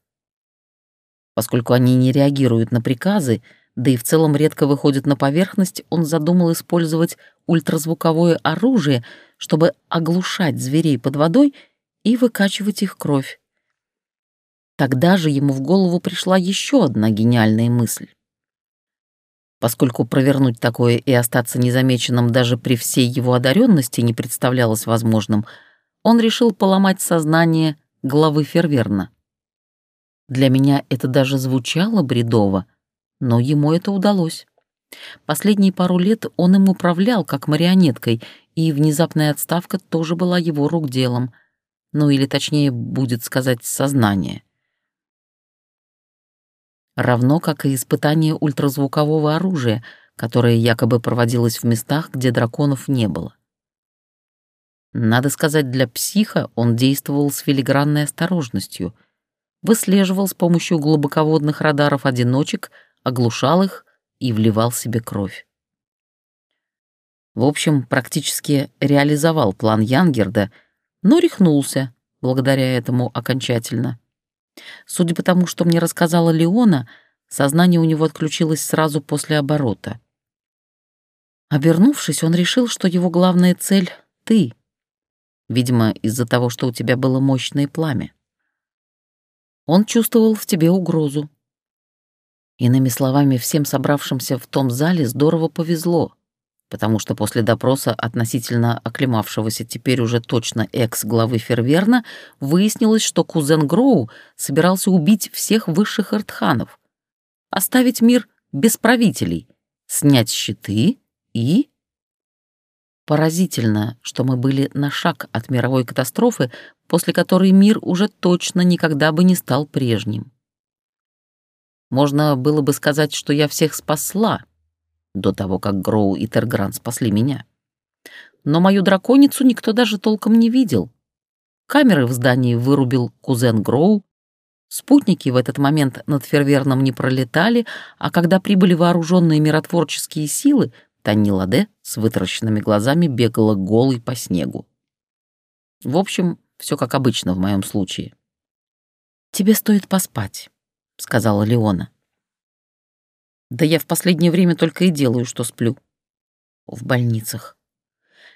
Поскольку они не реагируют на приказы, да и в целом редко выходят на поверхность, он задумал использовать ультразвуковое оружие, чтобы оглушать зверей под водой и выкачивать их кровь. Тогда же ему в голову пришла еще одна гениальная мысль. Поскольку провернуть такое и остаться незамеченным даже при всей его одаренности не представлялось возможным, он решил поломать сознание главы Ферверна. Для меня это даже звучало бредово, но ему это удалось. Последние пару лет он им управлял как марионеткой, и внезапная отставка тоже была его рук делом. Ну или точнее, будет сказать, сознание. Равно как и испытание ультразвукового оружия, которое якобы проводилось в местах, где драконов не было. Надо сказать, для психа он действовал с филигранной осторожностью — выслеживал с помощью глубоководных радаров одиночек, оглушал их и вливал себе кровь. В общем, практически реализовал план Янгерда, но рехнулся благодаря этому окончательно. Судя по тому, что мне рассказала Леона, сознание у него отключилось сразу после оборота. Обернувшись, он решил, что его главная цель — ты. Видимо, из-за того, что у тебя было мощное пламя. Он чувствовал в тебе угрозу. Иными словами, всем собравшимся в том зале здорово повезло, потому что после допроса относительно оклемавшегося теперь уже точно экс-главы Ферверна выяснилось, что кузен Гроу собирался убить всех высших артханов, оставить мир без правителей, снять щиты и... Поразительно, что мы были на шаг от мировой катастрофы, после которой мир уже точно никогда бы не стал прежним. Можно было бы сказать, что я всех спасла до того, как Гроу и Тергран спасли меня. Но мою драконицу никто даже толком не видел. Камеры в здании вырубил кузен Гроу, спутники в этот момент над Ферверном не пролетали, а когда прибыли вооруженные миротворческие силы, Танни Ладе с вытаращенными глазами бегала голой по снегу. В общем, все как обычно в моем случае. «Тебе стоит поспать», — сказала Леона. «Да я в последнее время только и делаю, что сплю. В больницах».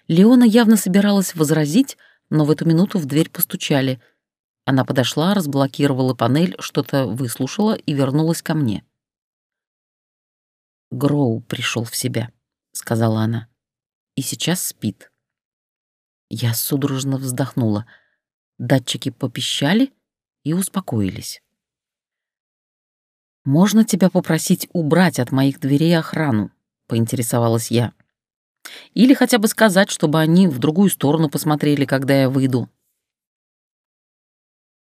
Леона явно собиралась возразить, но в эту минуту в дверь постучали. Она подошла, разблокировала панель, что-то выслушала и вернулась ко мне. Гроу пришел в себя, сказала она. И сейчас спит. Я судорожно вздохнула. Датчики попищали и успокоились. «Можно тебя попросить убрать от моих дверей охрану?» — поинтересовалась я. «Или хотя бы сказать, чтобы они в другую сторону посмотрели, когда я выйду».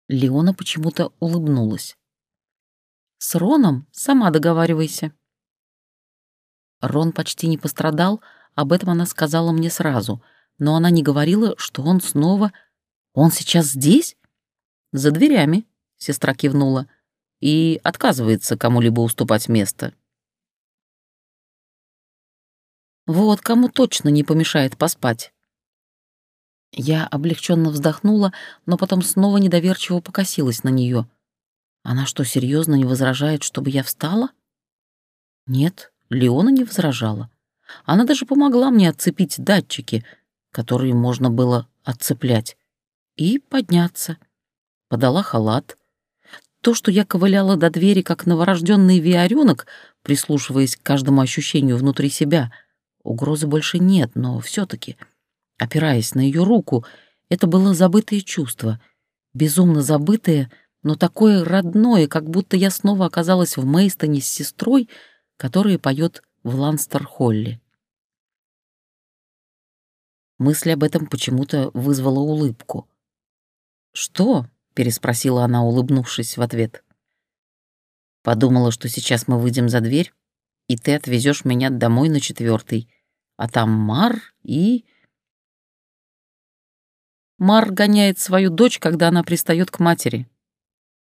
Леона почему-то улыбнулась. «С Роном сама договаривайся». Рон почти не пострадал, об этом она сказала мне сразу, но она не говорила, что он снова... «Он сейчас здесь?» «За дверями», — сестра кивнула и отказывается кому-либо уступать место. Вот кому точно не помешает поспать. Я облегченно вздохнула, но потом снова недоверчиво покосилась на нее. Она что, серьезно не возражает, чтобы я встала? Нет, Леона не возражала. Она даже помогла мне отцепить датчики, которые можно было отцеплять, и подняться. Подала халат, то, что я ковыляла до двери, как новорожденный виорёнок, прислушиваясь к каждому ощущению внутри себя, угрозы больше нет, но все таки опираясь на ее руку, это было забытое чувство, безумно забытое, но такое родное, как будто я снова оказалась в Мейстоне с сестрой, которая поет в Ланстер-Холле. Мысль об этом почему-то вызвала улыбку. «Что?» Переспросила она, улыбнувшись в ответ. Подумала, что сейчас мы выйдем за дверь, и ты отвезешь меня домой на четвертый, а там Мар и... Мар гоняет свою дочь, когда она пристает к матери.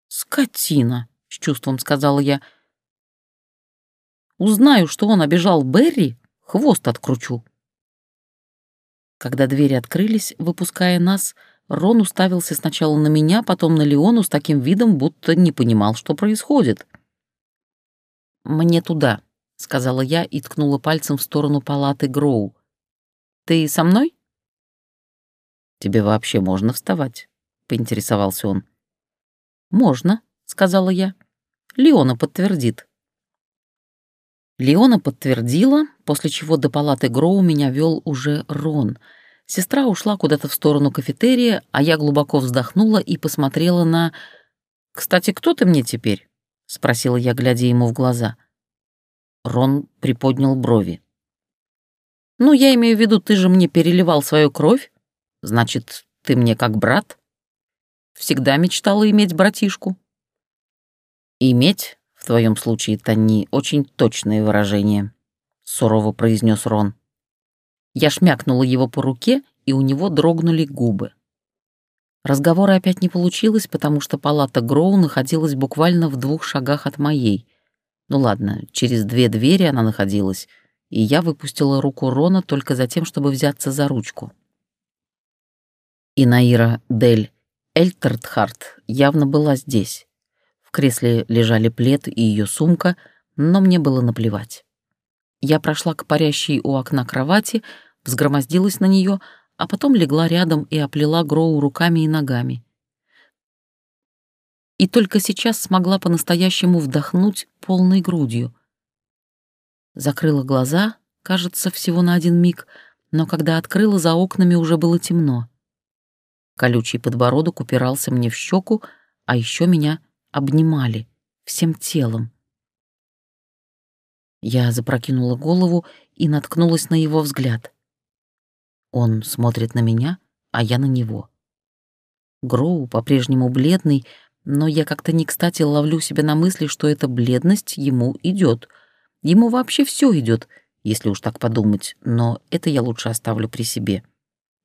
«Скотина!» — с чувством сказала я. «Узнаю, что он обижал Берри, хвост откручу». Когда двери открылись, выпуская нас, — Рон уставился сначала на меня, потом на Леону с таким видом, будто не понимал, что происходит. «Мне туда», — сказала я и ткнула пальцем в сторону палаты Гроу. «Ты со мной?» «Тебе вообще можно вставать?» — поинтересовался он. «Можно», — сказала я. «Леона подтвердит». Леона подтвердила, после чего до палаты Гроу меня вел уже Рон — Сестра ушла куда-то в сторону кафетерия, а я глубоко вздохнула и посмотрела на... «Кстати, кто ты мне теперь?» — спросила я, глядя ему в глаза. Рон приподнял брови. «Ну, я имею в виду, ты же мне переливал свою кровь. Значит, ты мне как брат? Всегда мечтала иметь братишку?» «Иметь, в твоем случае, Тони, очень точное выражение», — сурово произнес Рон. Я шмякнула его по руке, и у него дрогнули губы. Разговора опять не получилось, потому что палата Гроу находилась буквально в двух шагах от моей. Ну ладно, через две двери она находилась, и я выпустила руку Рона только за тем, чтобы взяться за ручку. И Наира Дель Эльтертхарт явно была здесь. В кресле лежали плед и ее сумка, но мне было наплевать. Я прошла к парящей у окна кровати, взгромоздилась на нее, а потом легла рядом и оплела Гроу руками и ногами. И только сейчас смогла по-настоящему вдохнуть полной грудью. Закрыла глаза, кажется, всего на один миг, но когда открыла, за окнами уже было темно. Колючий подбородок упирался мне в щеку, а еще меня обнимали всем телом. Я запрокинула голову и наткнулась на его взгляд. Он смотрит на меня, а я на него. Гроу по-прежнему бледный, но я как-то не кстати ловлю себя на мысли, что эта бледность ему идет. Ему вообще все идет, если уж так подумать, но это я лучше оставлю при себе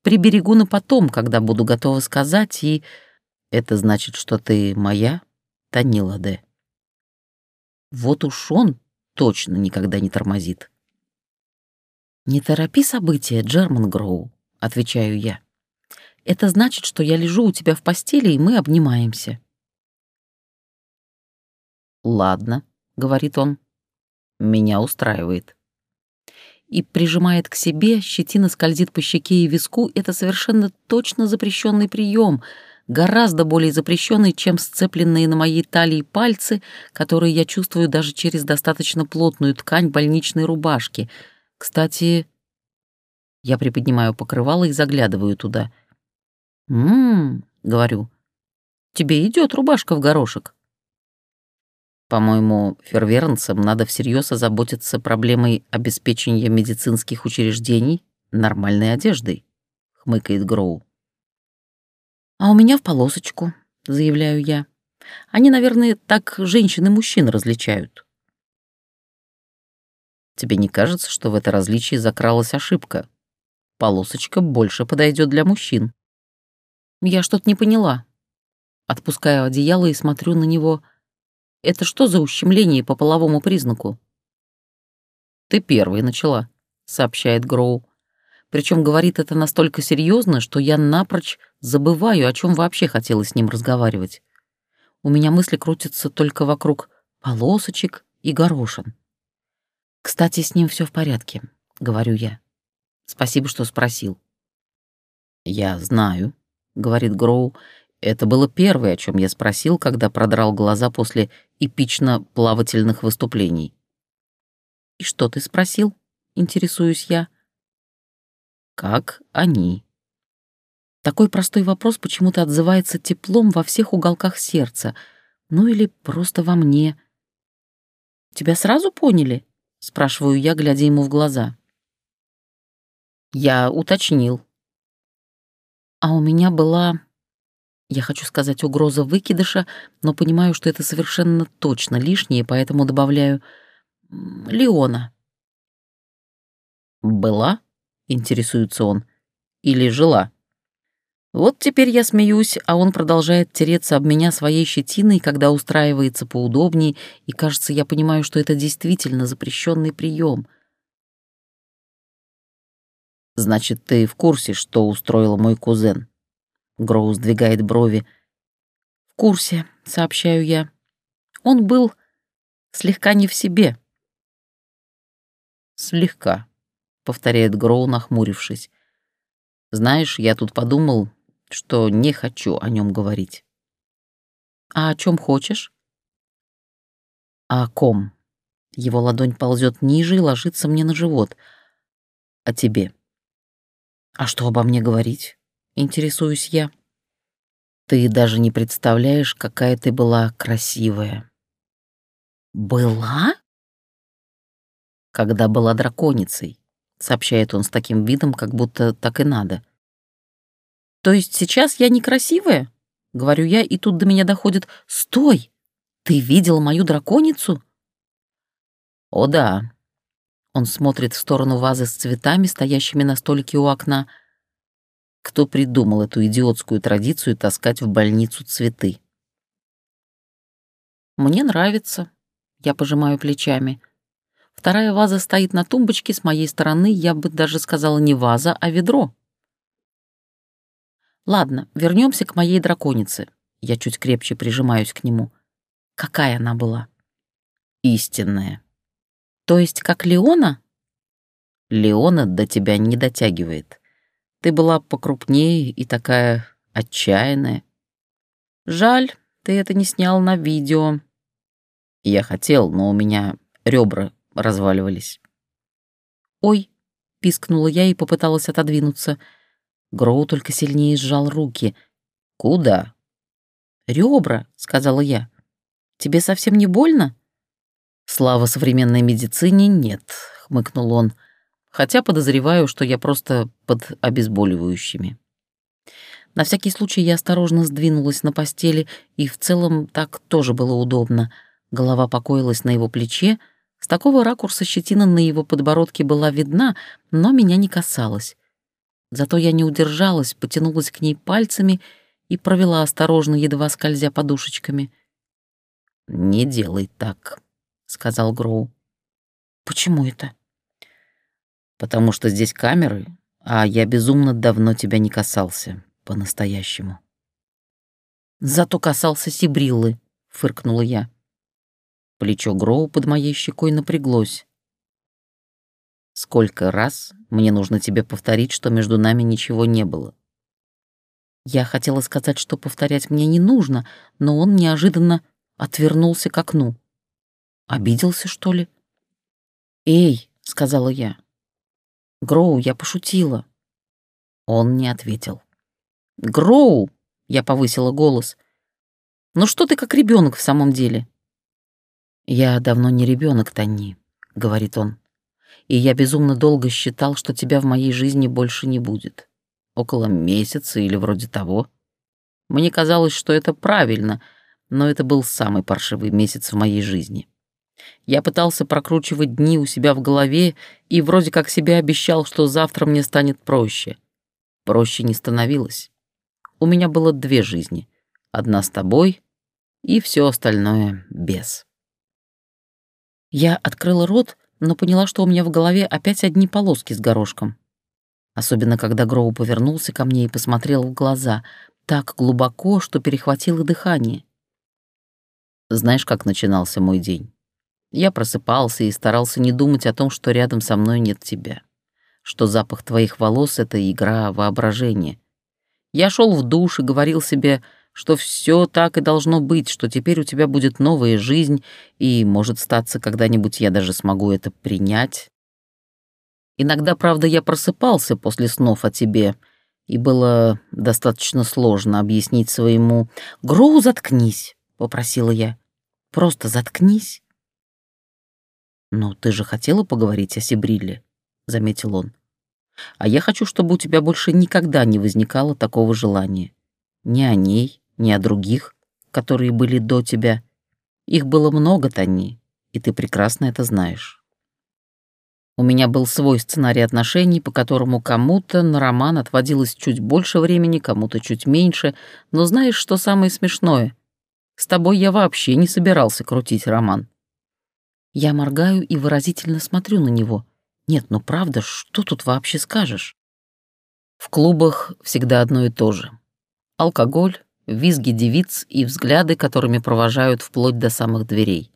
приберегу на потом, когда буду готова сказать, и... Это значит, что ты моя, Танила Д. Вот уж он точно никогда не тормозит. «Не торопи события, Джерман Гроу», — отвечаю я. «Это значит, что я лежу у тебя в постели, и мы обнимаемся». «Ладно», — говорит он, — «меня устраивает» и прижимает к себе, щетина скользит по щеке и виску, это совершенно точно запрещенный прием, гораздо более запрещенный, чем сцепленные на моей талии пальцы, которые я чувствую даже через достаточно плотную ткань больничной рубашки. Кстати, я приподнимаю покрывало и заглядываю туда. «М-м-м», говорю, — «тебе идет рубашка в горошек». По-моему, фервернцам надо всерьез озаботиться проблемой обеспечения медицинских учреждений нормальной одеждой, хмыкает Гроу. А у меня в полосочку, заявляю я. Они, наверное, так женщин и мужчин различают. Тебе не кажется, что в это различие закралась ошибка? Полосочка больше подойдет для мужчин. Я что-то не поняла. Отпускаю одеяло и смотрю на него — это что за ущемление по половому признаку? Ты первой начала, сообщает Гроу. Причем говорит это настолько серьезно, что я напрочь забываю, о чем вообще хотела с ним разговаривать. У меня мысли крутятся только вокруг полосочек и горошин. Кстати, с ним все в порядке, говорю я. Спасибо, что спросил. Я знаю, говорит Гроу это было первое, о чем я спросил, когда продрал глаза после эпично-плавательных выступлений. «И что ты спросил?» — интересуюсь я. «Как они?» Такой простой вопрос почему-то отзывается теплом во всех уголках сердца, ну или просто во мне. «Тебя сразу поняли?» — спрашиваю я, глядя ему в глаза. Я уточнил. А у меня была я хочу сказать угроза выкидыша, но понимаю, что это совершенно точно лишнее, поэтому добавляю «Леона». «Была?» — интересуется он. «Или жила?» Вот теперь я смеюсь, а он продолжает тереться об меня своей щетиной, когда устраивается поудобнее, и, кажется, я понимаю, что это действительно запрещенный прием. «Значит, ты в курсе, что устроил мой кузен?» Гроу сдвигает брови. «В курсе», — сообщаю я. «Он был слегка не в себе». «Слегка», — повторяет Гроу, нахмурившись. «Знаешь, я тут подумал, что не хочу о нем говорить». «А о чем хочешь?» «О ком?» Его ладонь ползет ниже и ложится мне на живот. «О тебе». «А что обо мне говорить?» интересуюсь я. Ты даже не представляешь, какая ты была красивая. Была? Когда была драконицей, сообщает он с таким видом, как будто так и надо. То есть сейчас я некрасивая? Говорю я, и тут до меня доходит «Стой! Ты видел мою драконицу?» «О да». Он смотрит в сторону вазы с цветами, стоящими на столике у окна, кто придумал эту идиотскую традицию таскать в больницу цветы. Мне нравится, я пожимаю плечами. Вторая ваза стоит на тумбочке с моей стороны, я бы даже сказала не ваза, а ведро. Ладно, вернемся к моей драконице. Я чуть крепче прижимаюсь к нему. Какая она была? Истинная. То есть как Леона? Леона до тебя не дотягивает. Ты была покрупнее и такая отчаянная. Жаль, ты это не снял на видео. Я хотел, но у меня ребра разваливались. «Ой!» — пискнула я и попыталась отодвинуться. Гроу только сильнее сжал руки. «Куда?» «Ребра», — сказала я. «Тебе совсем не больно?» «Слава современной медицине нет», — хмыкнул он, «хотя подозреваю, что я просто под обезболивающими». На всякий случай я осторожно сдвинулась на постели, и в целом так тоже было удобно. Голова покоилась на его плече, с такого ракурса щетина на его подбородке была видна, но меня не касалась. Зато я не удержалась, потянулась к ней пальцами и провела осторожно, едва скользя подушечками. «Не делай так», — сказал Гроу. «Почему это?» «Потому что здесь камеры, а я безумно давно тебя не касался, по-настоящему». «Зато касался Сибриллы», — фыркнула я. Плечо Гроу под моей щекой напряглось. «Сколько раз мне нужно тебе повторить, что между нами ничего не было?» Я хотела сказать, что повторять мне не нужно, но он неожиданно отвернулся к окну. Обиделся, что ли? «Эй», — сказала я. «Гроу, я пошутила». Он не ответил. «Гроу!» — я повысила голос. «Ну что ты как ребенок в самом деле?» «Я давно не ребенок, Тони», — говорит он. «И я безумно долго считал, что тебя в моей жизни больше не будет. Около месяца или вроде того. Мне казалось, что это правильно, но это был самый паршивый месяц в моей жизни. Я пытался прокручивать дни у себя в голове и вроде как себе обещал, что завтра мне станет проще. Проще не становилось. У меня было две жизни. Одна с тобой и все остальное без. Я открыла рот, но поняла, что у меня в голове опять одни полоски с горошком. Особенно, когда Гроу повернулся ко мне и посмотрел в глаза, так глубоко, что перехватило дыхание. Знаешь, как начинался мой день? Я просыпался и старался не думать о том, что рядом со мной нет тебя, что запах твоих волос — это игра воображения. Я шел в душ и говорил себе — что все так и должно быть, что теперь у тебя будет новая жизнь, и, может статься, когда-нибудь я даже смогу это принять. Иногда, правда, я просыпался после снов о тебе, и было достаточно сложно объяснить своему «Гроу, заткнись», — попросила я. «Просто заткнись». «Ну, ты же хотела поговорить о Сибрилле», — заметил он. «А я хочу, чтобы у тебя больше никогда не возникало такого желания. Ни о ней, ни о других, которые были до тебя. Их было много, Тони, и ты прекрасно это знаешь. У меня был свой сценарий отношений, по которому кому-то на роман отводилось чуть больше времени, кому-то чуть меньше, но знаешь, что самое смешное? С тобой я вообще не собирался крутить роман. Я моргаю и выразительно смотрю на него. Нет, ну правда, что тут вообще скажешь? В клубах всегда одно и то же. Алкоголь, визги девиц и взгляды, которыми провожают вплоть до самых дверей.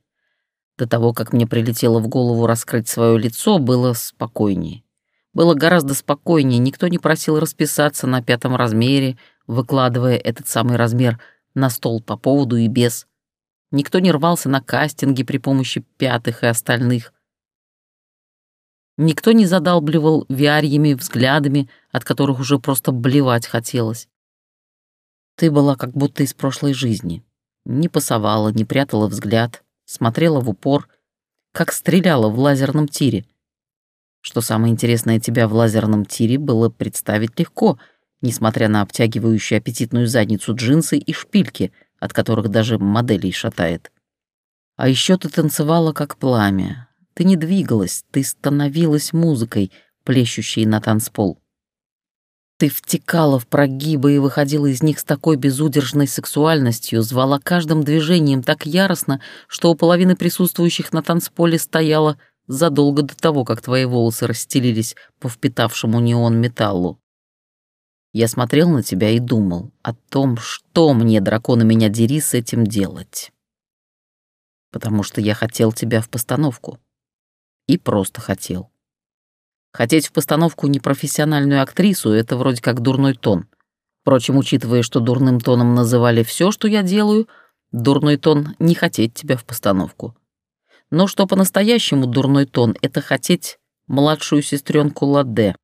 До того, как мне прилетело в голову раскрыть свое лицо, было спокойнее. Было гораздо спокойнее, никто не просил расписаться на пятом размере, выкладывая этот самый размер на стол по поводу и без. Никто не рвался на кастинги при помощи пятых и остальных. Никто не задалбливал виарьями взглядами, от которых уже просто блевать хотелось. Ты была как будто из прошлой жизни. Не пасовала, не прятала взгляд, смотрела в упор, как стреляла в лазерном тире. Что самое интересное тебя в лазерном тире было представить легко, несмотря на обтягивающую аппетитную задницу джинсы и шпильки, от которых даже моделей шатает. А еще ты танцевала как пламя. Ты не двигалась, ты становилась музыкой, плещущей на танцпол. Ты втекала в прогибы и выходила из них с такой безудержной сексуальностью, звала каждым движением так яростно, что у половины присутствующих на танцполе стояла задолго до того, как твои волосы расстелились по впитавшему неон металлу. Я смотрел на тебя и думал о том, что мне, дракона меня дери, с этим делать. Потому что я хотел тебя в постановку. И просто хотел. Хотеть в постановку непрофессиональную актрису — это вроде как дурной тон. Впрочем, учитывая, что дурным тоном называли все, что я делаю, дурной тон — не хотеть тебя в постановку. Но что по-настоящему дурной тон — это хотеть младшую сестренку Ладе,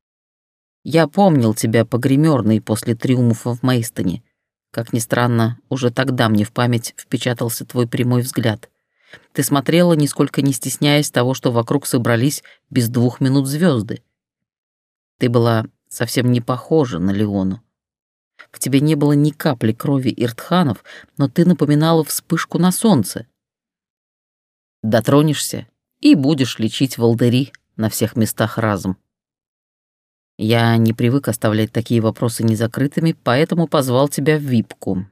я помнил тебя по гримерной после триумфа в Мейстоне. Как ни странно, уже тогда мне в память впечатался твой прямой взгляд. Ты смотрела, нисколько не стесняясь того, что вокруг собрались без двух минут звезды. Ты была совсем не похожа на Леону. В тебе не было ни капли крови иртханов, но ты напоминала вспышку на солнце. Дотронешься и будешь лечить волдыри на всех местах разом. Я не привык оставлять такие вопросы незакрытыми, поэтому позвал тебя в випку.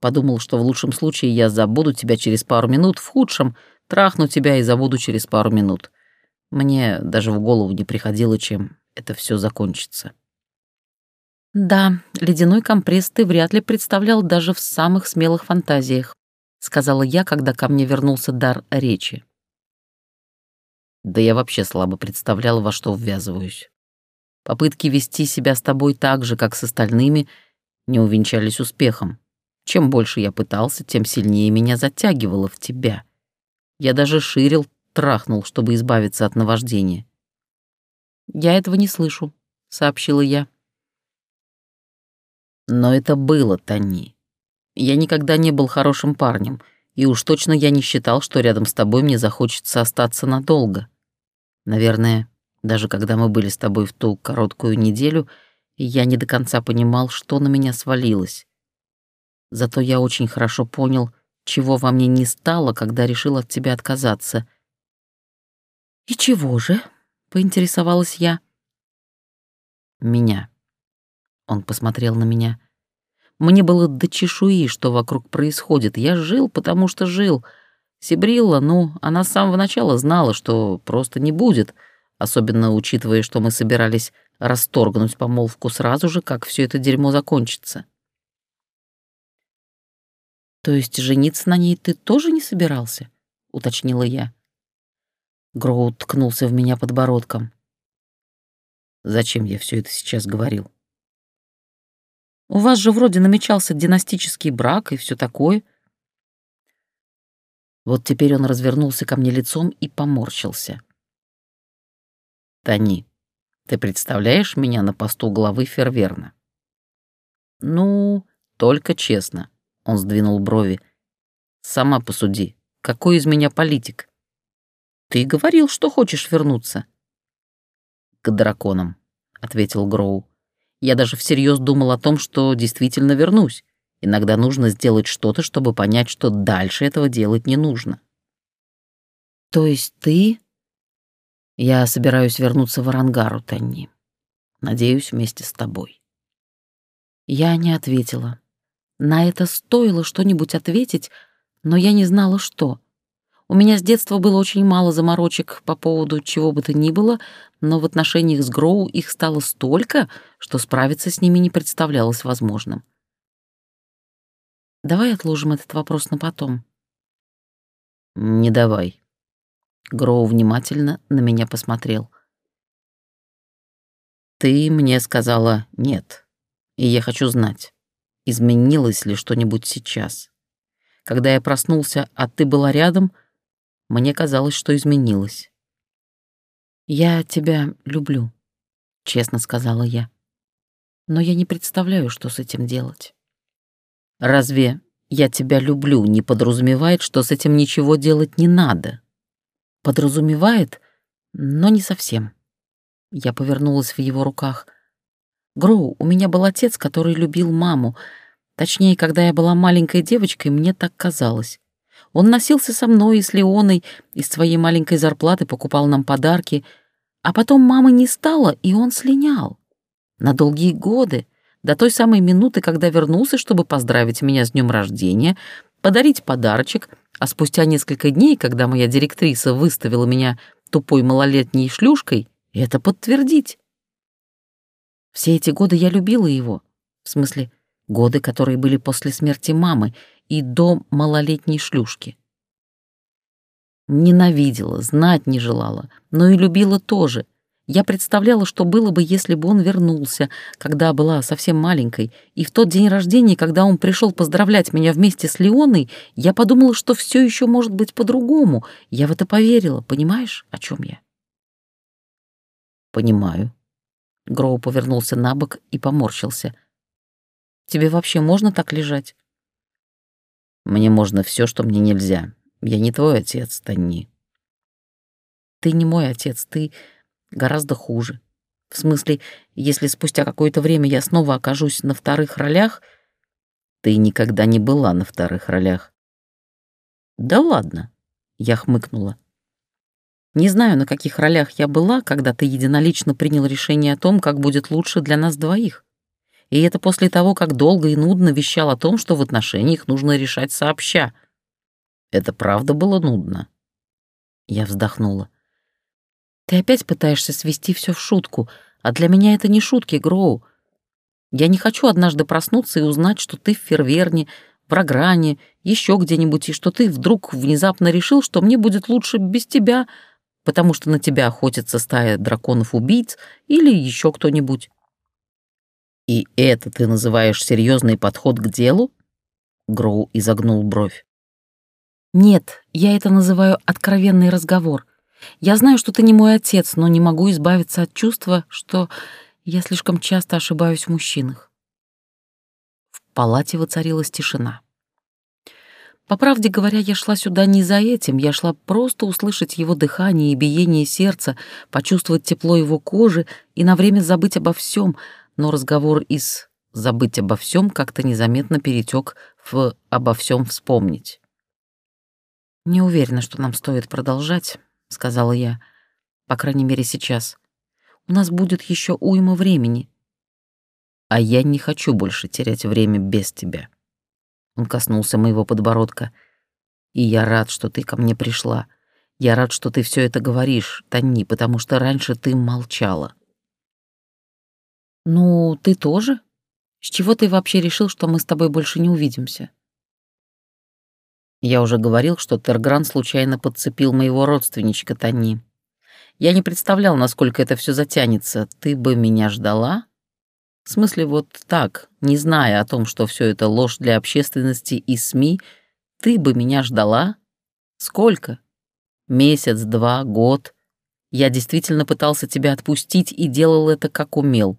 Подумал, что в лучшем случае я забуду тебя через пару минут, в худшем — трахну тебя и забуду через пару минут. Мне даже в голову не приходило, чем это все закончится. «Да, ледяной компресс ты вряд ли представлял даже в самых смелых фантазиях», — сказала я, когда ко мне вернулся дар речи. Да я вообще слабо представлял, во что ввязываюсь. Попытки вести себя с тобой так же, как с остальными, не увенчались успехом. Чем больше я пытался, тем сильнее меня затягивало в тебя. Я даже ширил, трахнул, чтобы избавиться от наваждения. «Я этого не слышу», — сообщила я. Но это было, Тони. Я никогда не был хорошим парнем, и уж точно я не считал, что рядом с тобой мне захочется остаться надолго. Наверное, даже когда мы были с тобой в ту короткую неделю, я не до конца понимал, что на меня свалилось. Зато я очень хорошо понял, чего во мне не стало, когда решил от тебя отказаться. «И чего же?» — поинтересовалась я. «Меня». Он посмотрел на меня. Мне было до чешуи, что вокруг происходит. Я жил, потому что жил. Сибрилла, ну, она с самого начала знала, что просто не будет — особенно учитывая, что мы собирались расторгнуть помолвку сразу же, как все это дерьмо закончится. «То есть жениться на ней ты тоже не собирался?» — уточнила я. Гроу ткнулся в меня подбородком. «Зачем я все это сейчас говорил?» «У вас же вроде намечался династический брак и все такое». Вот теперь он развернулся ко мне лицом и поморщился. Тони, ты представляешь меня на посту главы Ферверна? Ну, только честно, он сдвинул брови. Сама посуди, какой из меня политик? Ты говорил, что хочешь вернуться. К драконам, ответил Гроу. Я даже всерьез думал о том, что действительно вернусь. Иногда нужно сделать что-то, чтобы понять, что дальше этого делать не нужно. То есть ты я собираюсь вернуться в Арангару, Тенни. Надеюсь, вместе с тобой. Я не ответила. На это стоило что-нибудь ответить, но я не знала, что. У меня с детства было очень мало заморочек по поводу чего бы то ни было, но в отношениях с Гроу их стало столько, что справиться с ними не представлялось возможным. Давай отложим этот вопрос на потом. Не давай. Гроу внимательно на меня посмотрел. «Ты мне сказала «нет», и я хочу знать, изменилось ли что-нибудь сейчас. Когда я проснулся, а ты была рядом, мне казалось, что изменилось». «Я тебя люблю», — честно сказала я. «Но я не представляю, что с этим делать». «Разве «я тебя люблю» не подразумевает, что с этим ничего делать не надо?» Подразумевает, но не совсем. Я повернулась в его руках. Гроу, у меня был отец, который любил маму. Точнее, когда я была маленькой девочкой, мне так казалось. Он носился со мной и с Леоной, из своей маленькой зарплаты покупал нам подарки. А потом мамы не стало, и он слинял. На долгие годы, до той самой минуты, когда вернулся, чтобы поздравить меня с днем рождения, подарить подарочек, а спустя несколько дней, когда моя директриса выставила меня тупой малолетней шлюшкой, это подтвердить. Все эти годы я любила его. В смысле, годы, которые были после смерти мамы и до малолетней шлюшки. Ненавидела, знать не желала, но и любила тоже. Я представляла, что было бы, если бы он вернулся, когда была совсем маленькой, и в тот день рождения, когда он пришел поздравлять меня вместе с Леоной, я подумала, что все еще может быть по-другому. Я в это поверила, понимаешь, о чем я? Понимаю. Гроу повернулся на бок и поморщился. Тебе вообще можно так лежать? Мне можно все, что мне нельзя. Я не твой отец, Танни. Ты не мой отец, ты гораздо хуже. В смысле, если спустя какое-то время я снова окажусь на вторых ролях... Ты никогда не была на вторых ролях. Да ладно, я хмыкнула. Не знаю, на каких ролях я была, когда ты единолично принял решение о том, как будет лучше для нас двоих. И это после того, как долго и нудно вещал о том, что в отношениях нужно решать сообща. Это правда было нудно. Я вздохнула. Ты опять пытаешься свести все в шутку, а для меня это не шутки, Гроу. Я не хочу однажды проснуться и узнать, что ты в Ферверне, в Рогране, еще где-нибудь, и что ты вдруг внезапно решил, что мне будет лучше без тебя, потому что на тебя охотится стая драконов-убийц или еще кто-нибудь. «И это ты называешь серьезный подход к делу?» Гроу изогнул бровь. «Нет, я это называю откровенный разговор. Я знаю, что ты не мой отец, но не могу избавиться от чувства, что я слишком часто ошибаюсь в мужчинах. В палате воцарилась тишина. По правде говоря, я шла сюда не за этим, я шла просто услышать его дыхание и биение сердца, почувствовать тепло его кожи и на время забыть обо всем, но разговор из «забыть обо всем» как-то незаметно перетек в «обо всем вспомнить». Не уверена, что нам стоит продолжать. — сказала я. «По крайней мере, сейчас. У нас будет еще уйма времени». «А я не хочу больше терять время без тебя». Он коснулся моего подбородка. «И я рад, что ты ко мне пришла. Я рад, что ты все это говоришь, Тони, потому что раньше ты молчала». «Ну, ты тоже? С чего ты вообще решил, что мы с тобой больше не увидимся?» Я уже говорил, что Тергран случайно подцепил моего родственничка Тони. Я не представлял, насколько это все затянется. Ты бы меня ждала? В смысле, вот так, не зная о том, что все это ложь для общественности и СМИ, ты бы меня ждала? Сколько? Месяц, два, год. Я действительно пытался тебя отпустить и делал это как умел.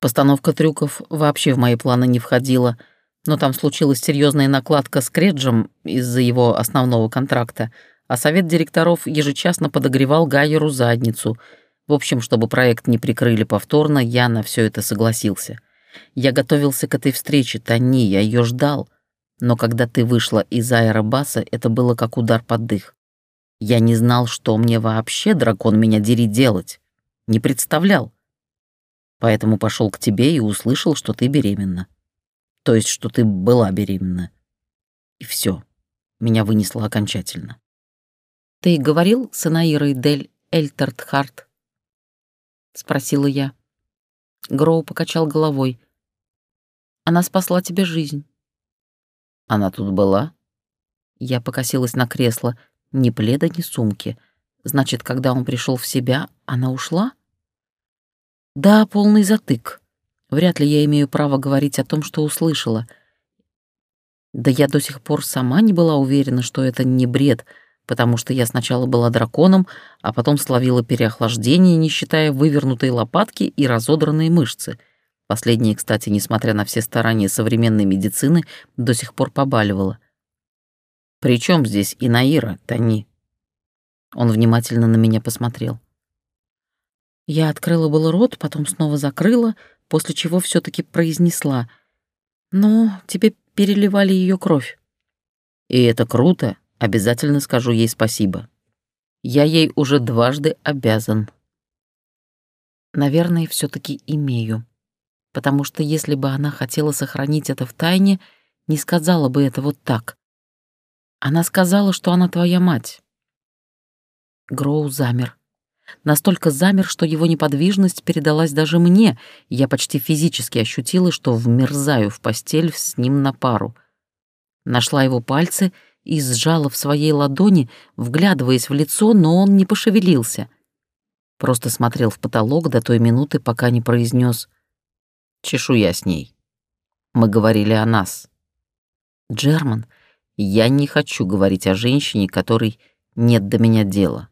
Постановка трюков вообще в мои планы не входила — но там случилась серьезная накладка с Креджем из-за его основного контракта, а совет директоров ежечасно подогревал Гайеру задницу. В общем, чтобы проект не прикрыли повторно, я на все это согласился. Я готовился к этой встрече, Тони, я ее ждал. Но когда ты вышла из аэробаса, это было как удар под дых. Я не знал, что мне вообще, дракон меня дери, делать. Не представлял. Поэтому пошел к тебе и услышал, что ты беременна. То есть, что ты была беременна. И все. Меня вынесло окончательно. «Ты говорил с Анаирой Дель Эльтертхарт?» — спросила я. Гроу покачал головой. «Она спасла тебе жизнь». «Она тут была?» Я покосилась на кресло. Ни пледа, ни сумки. Значит, когда он пришел в себя, она ушла? Да, полный затык. Вряд ли я имею право говорить о том, что услышала. Да я до сих пор сама не была уверена, что это не бред, потому что я сначала была драконом, а потом словила переохлаждение, не считая вывернутой лопатки и разодранные мышцы. Последние, кстати, несмотря на все старания современной медицины, до сих пор побаливала. «При чем здесь Инаира, Тони?» Он внимательно на меня посмотрел. Я открыла было рот, потом снова закрыла, после чего все таки произнесла. «Ну, тебе переливали ее кровь». «И это круто, обязательно скажу ей спасибо. Я ей уже дважды обязан». Наверное, все таки имею. Потому что если бы она хотела сохранить это в тайне, не сказала бы это вот так. Она сказала, что она твоя мать. Гроу замер. Настолько замер, что его неподвижность передалась даже мне, и я почти физически ощутила, что вмерзаю в постель с ним на пару. Нашла его пальцы и сжала в своей ладони, вглядываясь в лицо, но он не пошевелился. Просто смотрел в потолок до той минуты, пока не произнес «Чешуя с ней». Мы говорили о нас. Джерман, я не хочу говорить о женщине, которой нет до меня дела.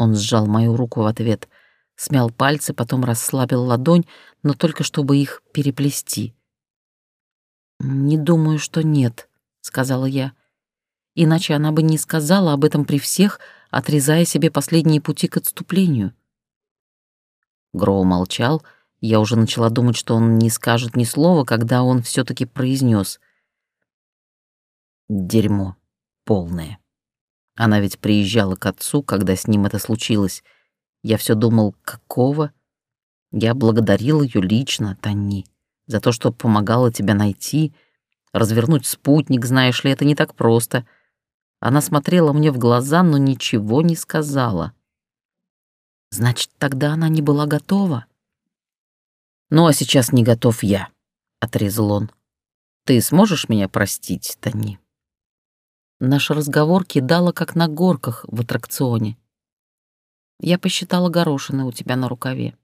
Он сжал мою руку в ответ, смял пальцы, потом расслабил ладонь, но только чтобы их переплести. «Не думаю, что нет», — сказала я. Иначе она бы не сказала об этом при всех, отрезая себе последние пути к отступлению. Гроу молчал, я уже начала думать, что он не скажет ни слова, когда он все таки произнес: «Дерьмо полное». Она ведь приезжала к отцу, когда с ним это случилось. Я все думал, какого? Я благодарил ее лично, Танни, за то, что помогала тебя найти. Развернуть спутник, знаешь ли, это не так просто. Она смотрела мне в глаза, но ничего не сказала. Значит, тогда она не была готова? Ну, а сейчас не готов я, — отрезал он. Ты сможешь меня простить, Тани? Наш разговор кидало, как на горках в аттракционе. Я посчитала горошины у тебя на рукаве.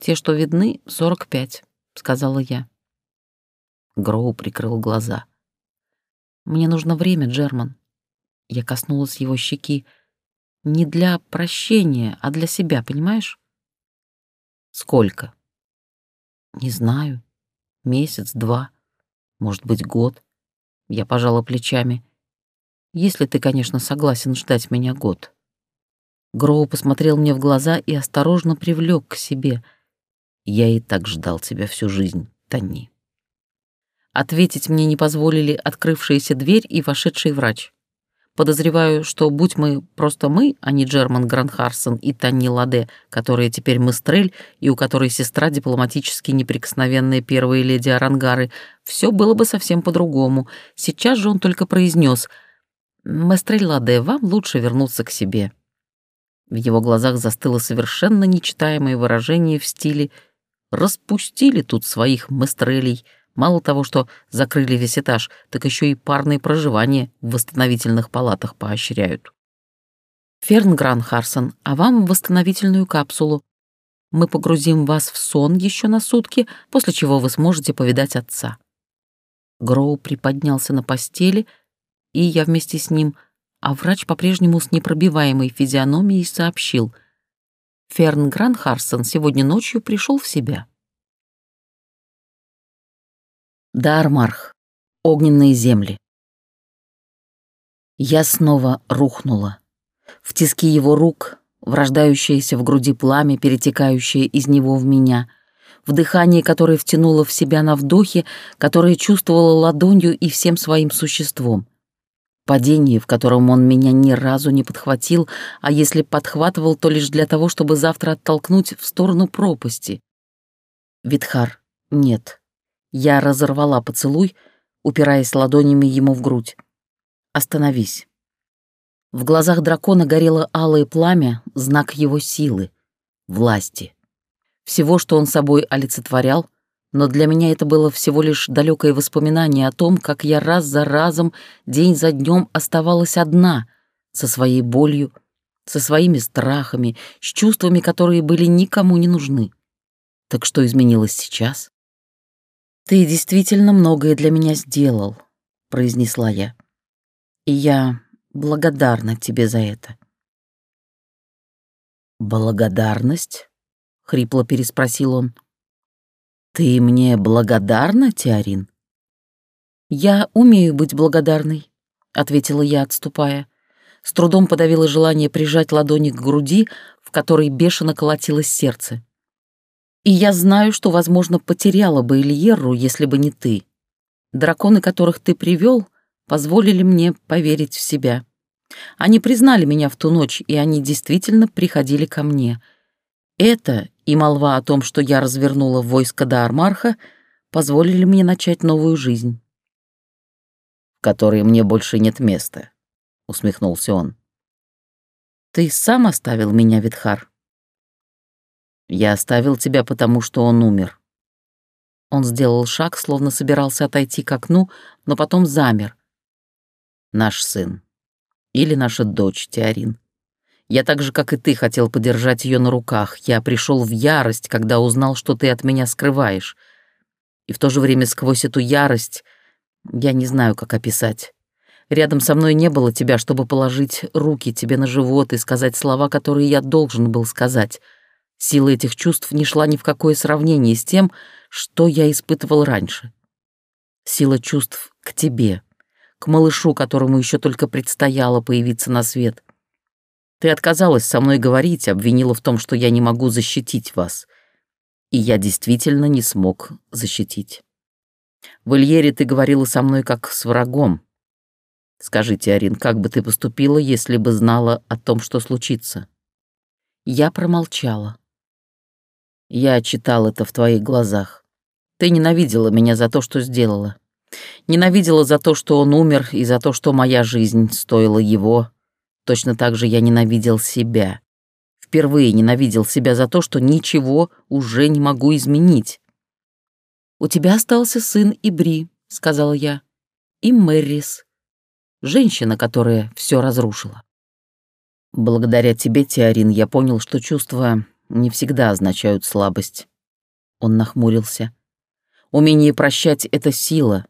Те, что видны, — сорок пять, — сказала я. Гроу прикрыл глаза. «Мне нужно время, Джерман». Я коснулась его щеки. «Не для прощения, а для себя, понимаешь?» «Сколько?» «Не знаю. Месяц, два, может быть, год». Я пожала плечами. Если ты, конечно, согласен ждать меня год. Гроу посмотрел мне в глаза и осторожно привлек к себе. Я и так ждал тебя всю жизнь, Тони. Ответить мне не позволили открывшаяся дверь и вошедший врач. Подозреваю, что будь мы просто мы, а не Джерман Гранхарсон и Танни Ладе, которая теперь мыстрель и у которой сестра дипломатически неприкосновенная первая леди Арангары, все было бы совсем по-другому. Сейчас же он только произнес — Мастрелладе, вам лучше вернуться к себе». В его глазах застыло совершенно нечитаемое выражение в стиле «распустили тут своих мастрелей». Мало того, что закрыли весь этаж, так еще и парные проживания в восстановительных палатах поощряют. Фернгран Харсон, а вам восстановительную капсулу. Мы погрузим вас в сон еще на сутки, после чего вы сможете повидать отца. Гроу приподнялся на постели, и я вместе с ним, а врач по-прежнему с непробиваемой физиономией сообщил. Ферн Гранхарсон сегодня ночью пришел в себя. Дармарх. Огненные земли. Я снова рухнула. В тиски его рук, врождающееся в груди пламя, перетекающее из него в меня, в дыхание, которое втянуло в себя на вдохе, которое чувствовало ладонью и всем своим существом. Падение, в котором он меня ни разу не подхватил, а если подхватывал, то лишь для того, чтобы завтра оттолкнуть в сторону пропасти. Витхар, нет. Я разорвала поцелуй, упираясь ладонями ему в грудь. Остановись. В глазах дракона горело алое пламя, знак его силы, власти. Всего, что он собой олицетворял, но для меня это было всего лишь далекое воспоминание о том, как я раз за разом, день за днем оставалась одна, со своей болью, со своими страхами, с чувствами, которые были никому не нужны. Так что изменилось сейчас? «Ты действительно многое для меня сделал», — произнесла я. «И я благодарна тебе за это». «Благодарность?» — хрипло переспросил он. «Ты мне благодарна, Теорин?» «Я умею быть благодарной», — ответила я, отступая. С трудом подавила желание прижать ладони к груди, в которой бешено колотилось сердце. «И я знаю, что, возможно, потеряла бы Ильерру, если бы не ты. Драконы, которых ты привел, позволили мне поверить в себя. Они признали меня в ту ночь, и они действительно приходили ко мне. Это и молва о том, что я развернула войско до Армарха, позволили мне начать новую жизнь. «В которой мне больше нет места», — усмехнулся он. Ты сам оставил меня, Витхар. Я оставил тебя, потому что он умер. Он сделал шаг, словно собирался отойти к окну, но потом замер. Наш сын. Или наша дочь, Теорин. Я так же, как и ты, хотел подержать ее на руках. Я пришел в ярость, когда узнал, что ты от меня скрываешь. И в то же время сквозь эту ярость я не знаю, как описать. Рядом со мной не было тебя, чтобы положить руки тебе на живот и сказать слова, которые я должен был сказать. Сила этих чувств не шла ни в какое сравнение с тем, что я испытывал раньше. Сила чувств к тебе, к малышу, которому еще только предстояло появиться на свет. Ты отказалась со мной говорить, обвинила в том, что я не могу защитить вас. И я действительно не смог защитить. В Ильере ты говорила со мной как с врагом. Скажите, Арин, как бы ты поступила, если бы знала о том, что случится? Я промолчала. Я читал это в твоих глазах. Ты ненавидела меня за то, что сделала. Ненавидела за то, что он умер, и за то, что моя жизнь стоила его. Точно так же я ненавидел себя. Впервые ненавидел себя за то, что ничего уже не могу изменить. «У тебя остался сын Ибри», — сказала я, — «и Мэрис, женщина, которая все разрушила». Благодаря тебе, Теорин, я понял, что чувства не всегда означают слабость. Он нахмурился. Умение прощать — это сила.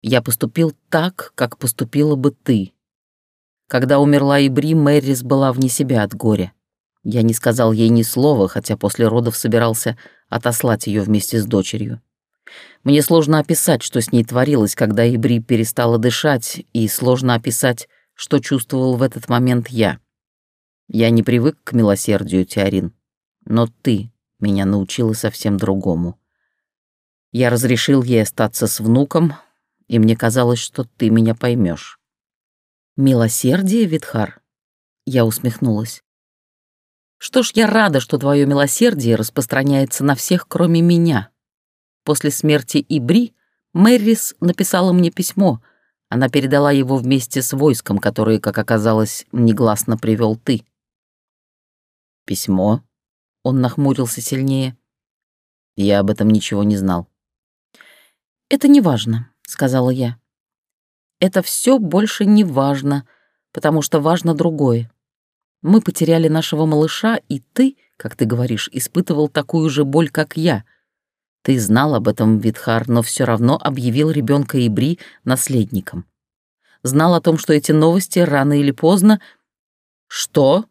Я поступил так, как поступила бы ты. Когда умерла Ибри, Мэрис была вне себя от горя. Я не сказал ей ни слова, хотя после родов собирался отослать ее вместе с дочерью. Мне сложно описать, что с ней творилось, когда Ибри перестала дышать, и сложно описать, что чувствовал в этот момент я. Я не привык к милосердию, Теорин, но ты меня научила совсем другому. Я разрешил ей остаться с внуком, и мне казалось, что ты меня поймешь. «Милосердие, Витхар?» Я усмехнулась. Что ж, я рада, что твое милосердие распространяется на всех, кроме меня. После смерти Ибри Мэрис написала мне письмо. Она передала его вместе с войском, которое, как оказалось, негласно привел ты. Письмо? Он нахмурился сильнее. Я об этом ничего не знал. Это не важно, сказала я. Это все больше не важно, потому что важно другое. Мы потеряли нашего малыша, и ты, как ты говоришь, испытывал такую же боль, как я. Ты знал об этом, Витхар, но все равно объявил ребенка Ибри наследником. Знал о том, что эти новости рано или поздно... Что?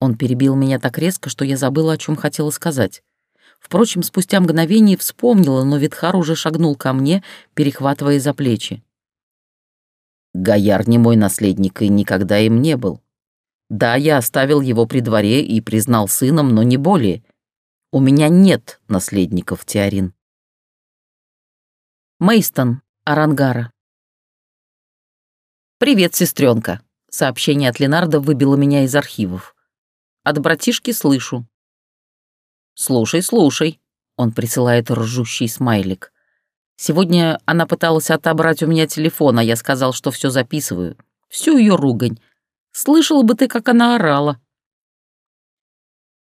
Он перебил меня так резко, что я забыла, о чем хотела сказать. Впрочем, спустя мгновение вспомнила, но Витхар уже шагнул ко мне, перехватывая за плечи. Гаяр не мой наследник и никогда им не был. Да, я оставил его при дворе и признал сыном, но не более. У меня нет наследников, Теорин. Мейстон, Арангара. «Привет, сестренка. Сообщение от Ленарда выбило меня из архивов. От братишки слышу. «Слушай, слушай», — он присылает ржущий смайлик. «Сегодня она пыталась отобрать у меня телефон, а я сказал, что все записываю. Всю ее ругань, Слышала бы ты, как она орала.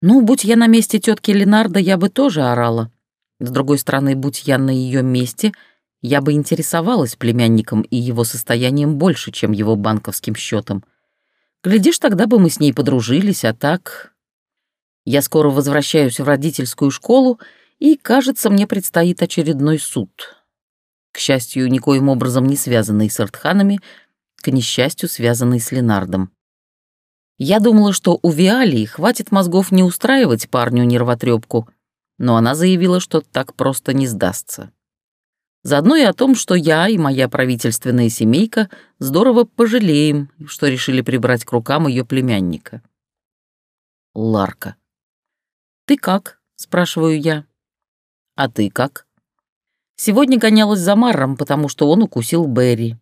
Ну, будь я на месте тетки Ленарда, я бы тоже орала. С другой стороны, будь я на ее месте, я бы интересовалась племянником и его состоянием больше, чем его банковским счетом. Глядишь, тогда бы мы с ней подружились, а так... Я скоро возвращаюсь в родительскую школу, и, кажется, мне предстоит очередной суд. К счастью, никоим образом не связанный с Артханами, к несчастью, связанный с Ленардом. Я думала, что у Виалии хватит мозгов не устраивать парню нервотрепку, но она заявила, что так просто не сдастся. Заодно и о том, что я и моя правительственная семейка здорово пожалеем, что решили прибрать к рукам ее племянника. Ларка. «Ты как?» — спрашиваю я. «А ты как?» Сегодня гонялась за Марром, потому что он укусил Берри.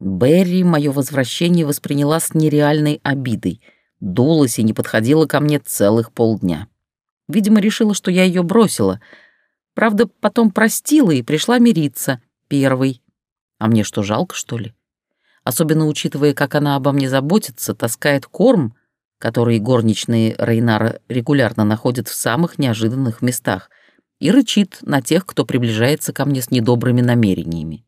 Берри мое возвращение восприняла с нереальной обидой, дулась и не подходила ко мне целых полдня. Видимо, решила, что я ее бросила. Правда, потом простила и пришла мириться, первой. А мне что, жалко, что ли? особенно учитывая, как она обо мне заботится, таскает корм, который горничные Рейнара регулярно находят в самых неожиданных местах, и рычит на тех, кто приближается ко мне с недобрыми намерениями.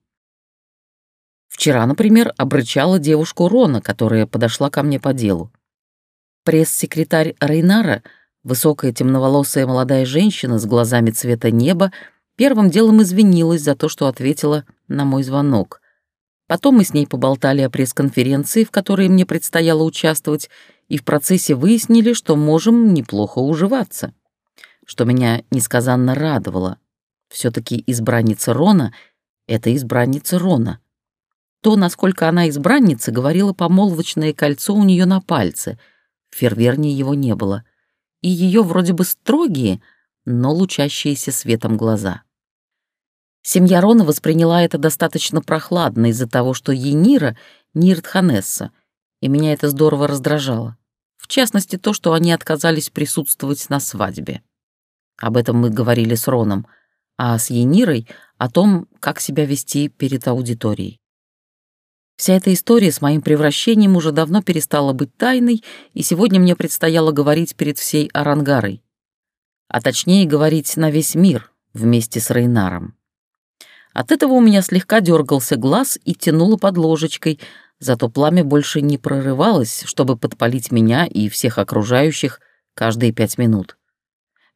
Вчера, например, обрычала девушку Рона, которая подошла ко мне по делу. Пресс-секретарь Рейнара, высокая темноволосая молодая женщина с глазами цвета неба, первым делом извинилась за то, что ответила на мой звонок. Потом мы с ней поболтали о пресс-конференции, в которой мне предстояло участвовать, и в процессе выяснили, что можем неплохо уживаться что меня несказанно радовало. все таки избранница Рона — это избранница Рона. То, насколько она избранница, говорило помолвочное кольцо у нее на пальце. В ферверне его не было. И ее вроде бы строгие, но лучащиеся светом глаза. Семья Рона восприняла это достаточно прохладно из-за того, что Енира — не Иртханесса, и меня это здорово раздражало. В частности, то, что они отказались присутствовать на свадьбе. Об этом мы говорили с Роном, а с Енирой — о том, как себя вести перед аудиторией. Вся эта история с моим превращением уже давно перестала быть тайной, и сегодня мне предстояло говорить перед всей Арангарой. А точнее говорить на весь мир вместе с Рейнаром. От этого у меня слегка дергался глаз и тянуло под ложечкой, зато пламя больше не прорывалось, чтобы подпалить меня и всех окружающих каждые пять минут.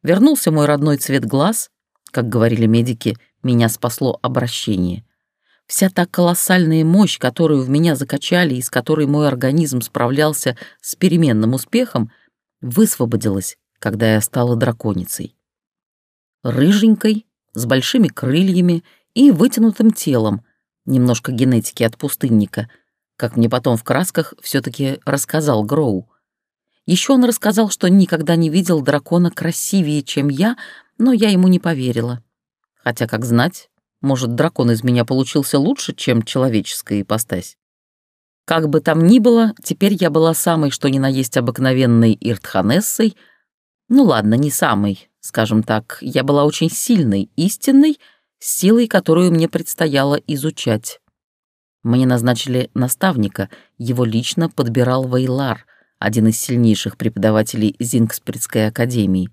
Вернулся мой родной цвет глаз. Как говорили медики, меня спасло обращение. Вся та колоссальная мощь, которую в меня закачали и с которой мой организм справлялся с переменным успехом, высвободилась, когда я стала драконицей. Рыженькой, с большими крыльями и вытянутым телом, немножко генетики от пустынника, как мне потом в красках все таки рассказал Гроу. Еще он рассказал, что никогда не видел дракона красивее, чем я, но я ему не поверила. Хотя, как знать, может, дракон из меня получился лучше, чем человеческая ипостась. Как бы там ни было, теперь я была самой, что ни на есть обыкновенной Иртханессой. Ну ладно, не самой, скажем так, я была очень сильной, истинной, силой, которую мне предстояло изучать. Мне назначили наставника, его лично подбирал Вейлар — один из сильнейших преподавателей Зингспредской академии.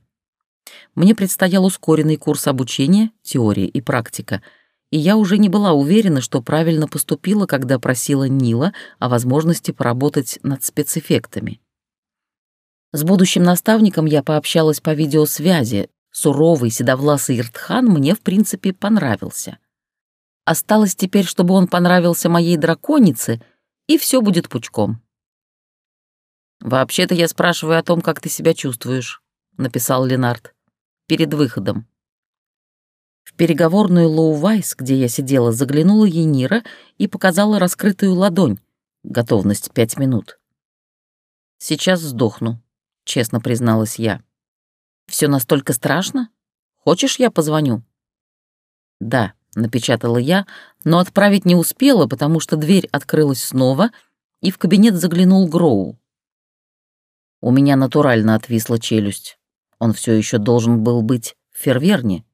Мне предстоял ускоренный курс обучения, теория и практика, и я уже не была уверена, что правильно поступила, когда просила Нила о возможности поработать над спецэффектами. С будущим наставником я пообщалась по видеосвязи. Суровый седовласый Иртхан мне, в принципе, понравился. Осталось теперь, чтобы он понравился моей драконице, и все будет пучком. «Вообще-то я спрашиваю о том, как ты себя чувствуешь», — написал Ленард. «Перед выходом». В переговорную Лоу-Вайс, где я сидела, заглянула Енира и показала раскрытую ладонь. Готовность пять минут. «Сейчас сдохну», — честно призналась я. Все настолько страшно? Хочешь, я позвоню?» «Да», — напечатала я, но отправить не успела, потому что дверь открылась снова, и в кабинет заглянул Гроу. У меня натурально отвисла челюсть. Он все еще должен был быть в ферверне.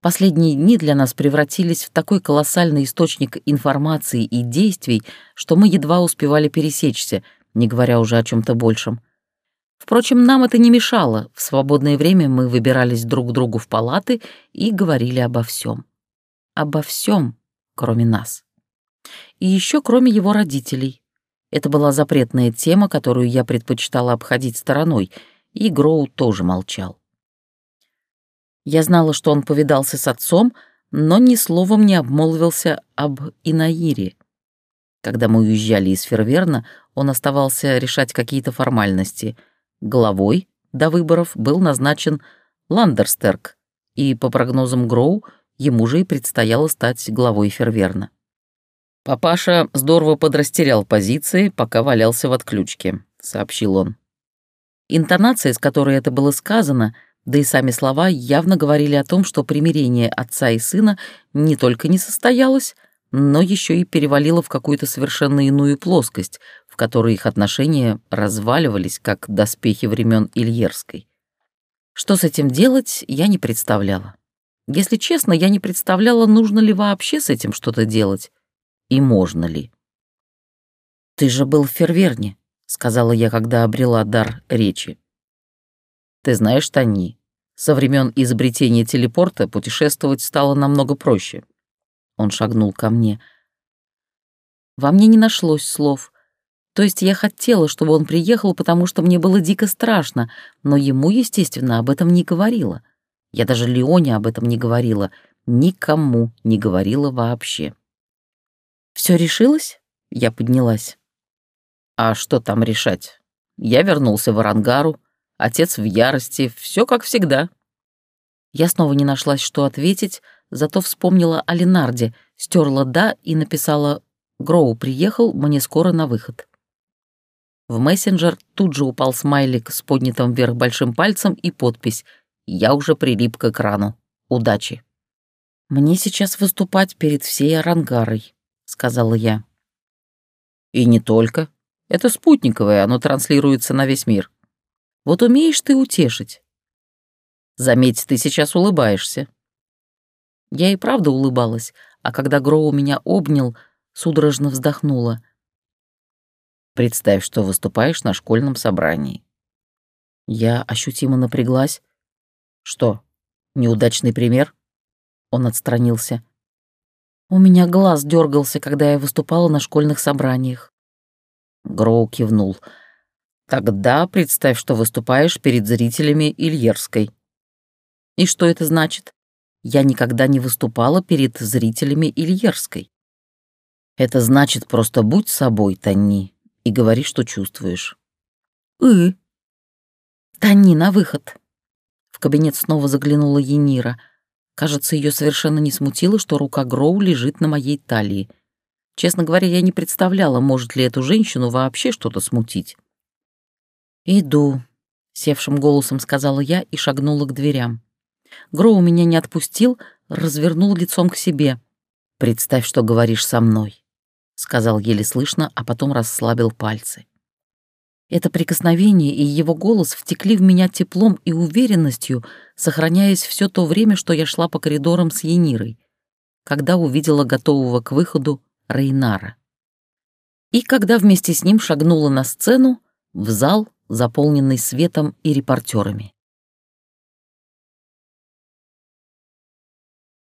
Последние дни для нас превратились в такой колоссальный источник информации и действий, что мы едва успевали пересечься, не говоря уже о чем то большем. Впрочем, нам это не мешало. В свободное время мы выбирались друг к другу в палаты и говорили обо всем. Обо всем, кроме нас. И еще кроме его родителей, это была запретная тема, которую я предпочитала обходить стороной, и Гроу тоже молчал. Я знала, что он повидался с отцом, но ни словом не обмолвился об Инаире. Когда мы уезжали из Ферверна, он оставался решать какие-то формальности. Главой до выборов был назначен Ландерстерк, и, по прогнозам Гроу, ему же и предстояло стать главой Ферверна. «Папаша здорово подрастерял позиции, пока валялся в отключке», — сообщил он. Интонация, с которой это было сказано, да и сами слова явно говорили о том, что примирение отца и сына не только не состоялось, но еще и перевалило в какую-то совершенно иную плоскость, в которой их отношения разваливались, как доспехи времен Ильерской. Что с этим делать, я не представляла. Если честно, я не представляла, нужно ли вообще с этим что-то делать и можно ли. «Ты же был в Ферверне», — сказала я, когда обрела дар речи. «Ты знаешь, Тони, со времен изобретения телепорта путешествовать стало намного проще». Он шагнул ко мне. Во мне не нашлось слов. То есть я хотела, чтобы он приехал, потому что мне было дико страшно, но ему, естественно, об этом не говорила. Я даже Леоне об этом не говорила, никому не говорила вообще. Все решилось?» Я поднялась. «А что там решать? Я вернулся в Арангару, отец в ярости, все как всегда». Я снова не нашлась, что ответить, зато вспомнила о Ленарде, стерла «да» и написала «Гроу приехал, мне скоро на выход». В мессенджер тут же упал смайлик с поднятым вверх большим пальцем и подпись «Я уже прилип к экрану. Удачи». «Мне сейчас выступать перед всей Арангарой», — сказала я. «И не только. Это спутниковое, оно транслируется на весь мир. Вот умеешь ты утешить. Заметь, ты сейчас улыбаешься». Я и правда улыбалась, а когда Гроу меня обнял, судорожно вздохнула — Представь, что выступаешь на школьном собрании. Я ощутимо напряглась. Что, неудачный пример? Он отстранился. У меня глаз дергался, когда я выступала на школьных собраниях. Гроу кивнул. Тогда представь, что выступаешь перед зрителями Ильерской. И что это значит? Я никогда не выступала перед зрителями Ильерской. Это значит просто будь собой, Тони и говори, что чувствуешь. «И?» «Тони, на выход!» В кабинет снова заглянула Енира. Кажется, ее совершенно не смутило, что рука Гроу лежит на моей талии. Честно говоря, я не представляла, может ли эту женщину вообще что-то смутить. «Иду», — севшим голосом сказала я и шагнула к дверям. Гроу меня не отпустил, развернул лицом к себе. «Представь, что говоришь со мной». — сказал еле слышно, а потом расслабил пальцы. Это прикосновение и его голос втекли в меня теплом и уверенностью, сохраняясь все то время, что я шла по коридорам с Енирой, когда увидела готового к выходу Рейнара. И когда вместе с ним шагнула на сцену, в зал, заполненный светом и репортерами.